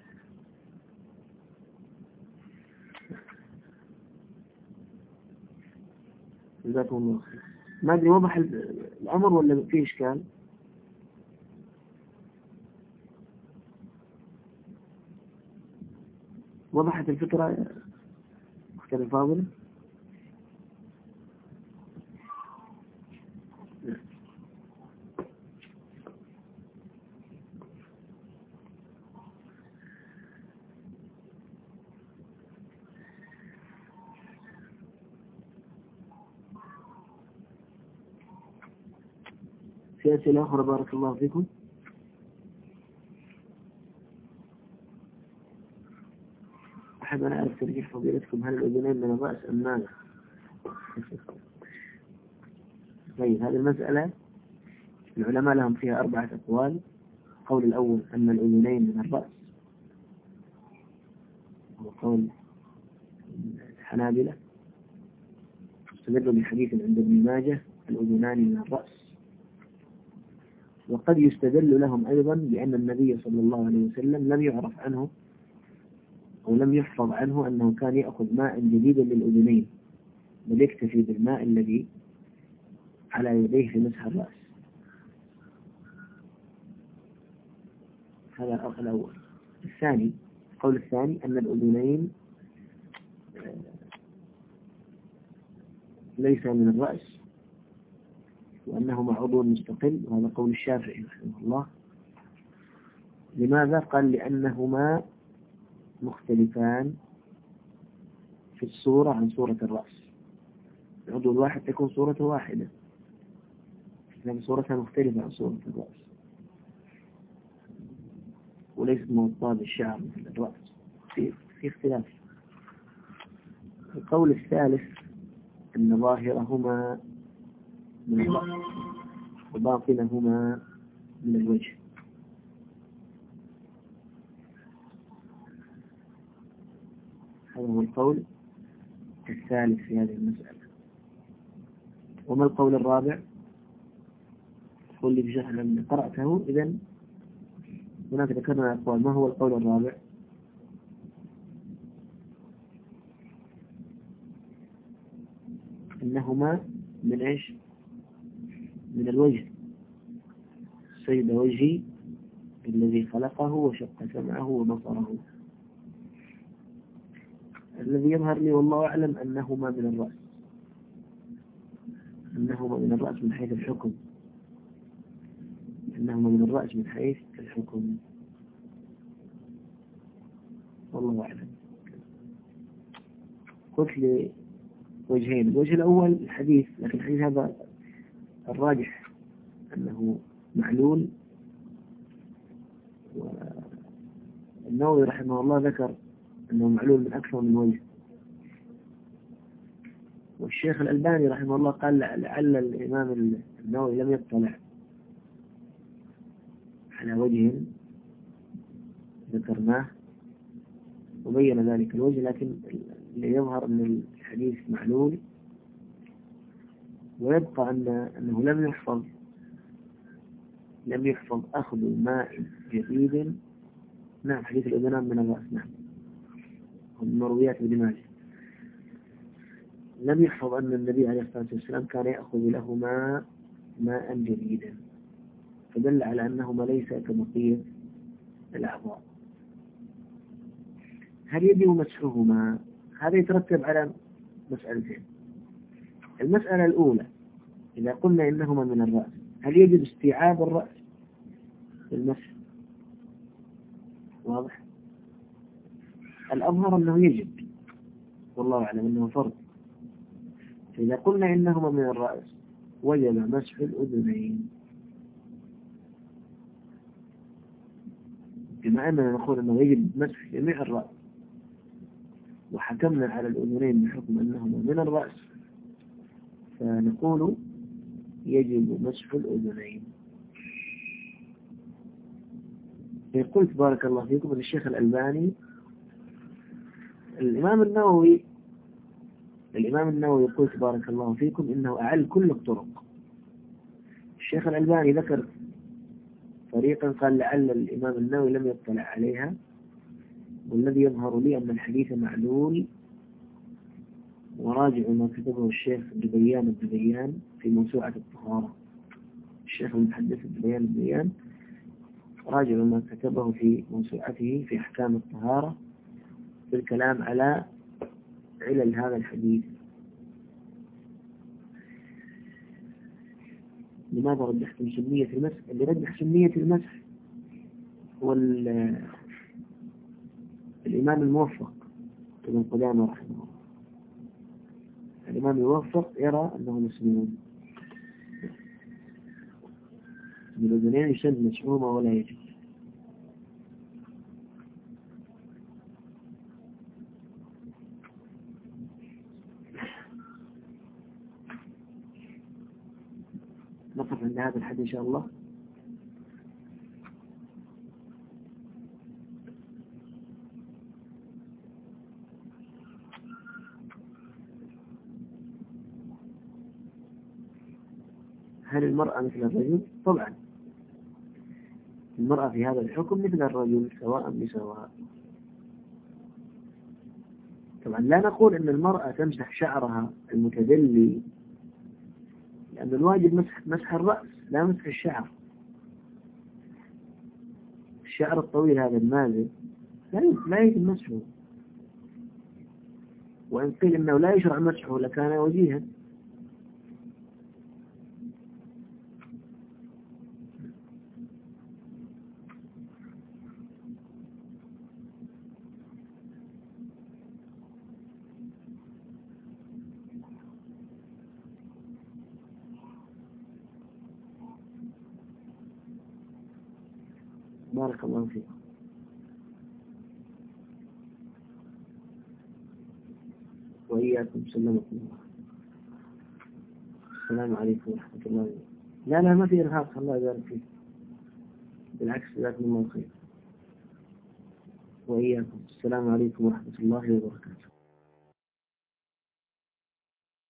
جزاكم الله خير. ما أدري وضح الأمر ولا في إشكال؟ وضحت الفكرة أختي الفاضلة أسئلة أخرى بارك الله فيكم. أحب أن أعرف ترجيح فضيلتكم هل الأذنين من الرأس أم ماذا؟ طيب هذه المسألة العلماء لهم فيها أربعة أقوال. القول الأول أن الأذنين من الرأس. وقول الحنابلة استدلوا بحديث عند ابن ماجه الأذنان من الرأس. وقد يستدل لهم أيضا بأن النبي صلى الله عليه وسلم لم يعرف عنه أو لم يحفظ عنه أنه كان يأخذ ماء جديدا للأذنين بل يكتفي بالماء الذي على يديه في مسح الرأس. هذا الأول. الثاني القول الثاني أن الأذنين آه، ليس من الرأس وأنهما عضو مستقل وهذا قول الشافعي رحمه الله. لماذا؟ قال لأنهما مختلفان في الصورة عن صورة الرأس. العضو الواحد تكون صورته واحدة لكن صورتها مختلفة عن صورة الرأس. وليست موطأة بالشعر مثل الرأس. في, في اختلاف. القول الثالث أن ظاهرهما من الرأس وباطنهما من الوجه. هذا هو القول الثالث في هذه المسألة. وما القول الرابع؟ قل لي بشرح لما قرأته. إذا هناك ذكرنا أقوال ما هو القول الرابع؟ إنهما من إيش؟ من الوجه. سيد وجهي الذي خلقه وشق سمعه وبصره. الذي يظهر لي والله أعلم أنهما من الرأس. أنهما من الرأس من حيث الحكم. أنهما من الرأس من حيث الحكم. والله أعلم. قلت لي وجهين الوجه الأول الحديث لكن الحديث هذا الراجح أنه معلول. والنووي رحمه الله ذكر أنه معلول من أكثر من وجه. والشيخ الألباني رحمه الله قال لعل الإمام النووي لم يطلع على وجه ذكرناه وبين ذلك الوجه لكن اللي يظهر أن الحديث معلول. ويبقى أن أنه لم يحفظ لم يحفظ أخذ ماء جديد نعم حديث الأذنان من الرأس نعم. من مرويات ابن ماجه. لم يحفظ أن النبي عليه الصلاة والسلام كان يأخذ لهما ماء جديدا فدل على أنهما ليس كبقية الأعضاء. هل يجب مسحهما؟ هذا يترتب على مسألتين. المسألة الأولى إذا قلنا إنهما من الرأس هل يجب استيعاب الرأس بالمسح واضح؟ الأظهر أنه يجب والله أعلم أنه فرض. فإذا قلنا إنهما من الرأس وجب مسح الأذنين. بما أننا نقول أنه يجب مسح جميع الرأس وحكمنا على الأذنين بحكم أنهما من الرأس. فنقول يجب مسح الأذنين. قلت بارك الله فيكم أن الشيخ الألباني الإمام النووي الإمام النووي قلت بارك الله فيكم إنه أعل كل الطرق. الشيخ الألباني ذكر طريقا قال لعل الإمام النووي لم يطلع عليها والذي يظهر لي أن الحديث معلول وراجع ما كتبه الشيخ الدبيان الدبيان في موسوعة الطهارة. الشيخ المحدث الدبيان الدبيان راجع ما كتبه في موسوعته في أحكام الطهارة بالكلام على علل هذا الحديث. لماذا رجحتم سنية المسح؟ اللي رجح سنية المسح هو الإمام الموفق ابن قدامة رحمه الله. الإمام الموفق يرى أنه مسلمون. بالأذنين يشد مسحومة ولا يجب نقف عند هذا الحد إن شاء الله. هل المرأة مثل الرجل؟ طبعا. المرأة في هذا الحكم مثل الرجل سواء بسواء. طبعا لا نقول أن المرأة تمسح شعرها المتدلي لأن الواجب مسح مسح الرأس لا مسح الشعر. الشعر الطويل هذا المازل لا لا يجب مسحه. وإن قيل أنه لا يشرع مسحه لكان وجيها. بارك الله فيكم وإياكم سلمكم الله. السلام عليكم ورحمة الله. وبركاته لا لا ما في إرهاق الله يبارك فيك. بالعكس جزاكم الله خير. وإياكم السلام عليكم ورحمة الله وبركاته.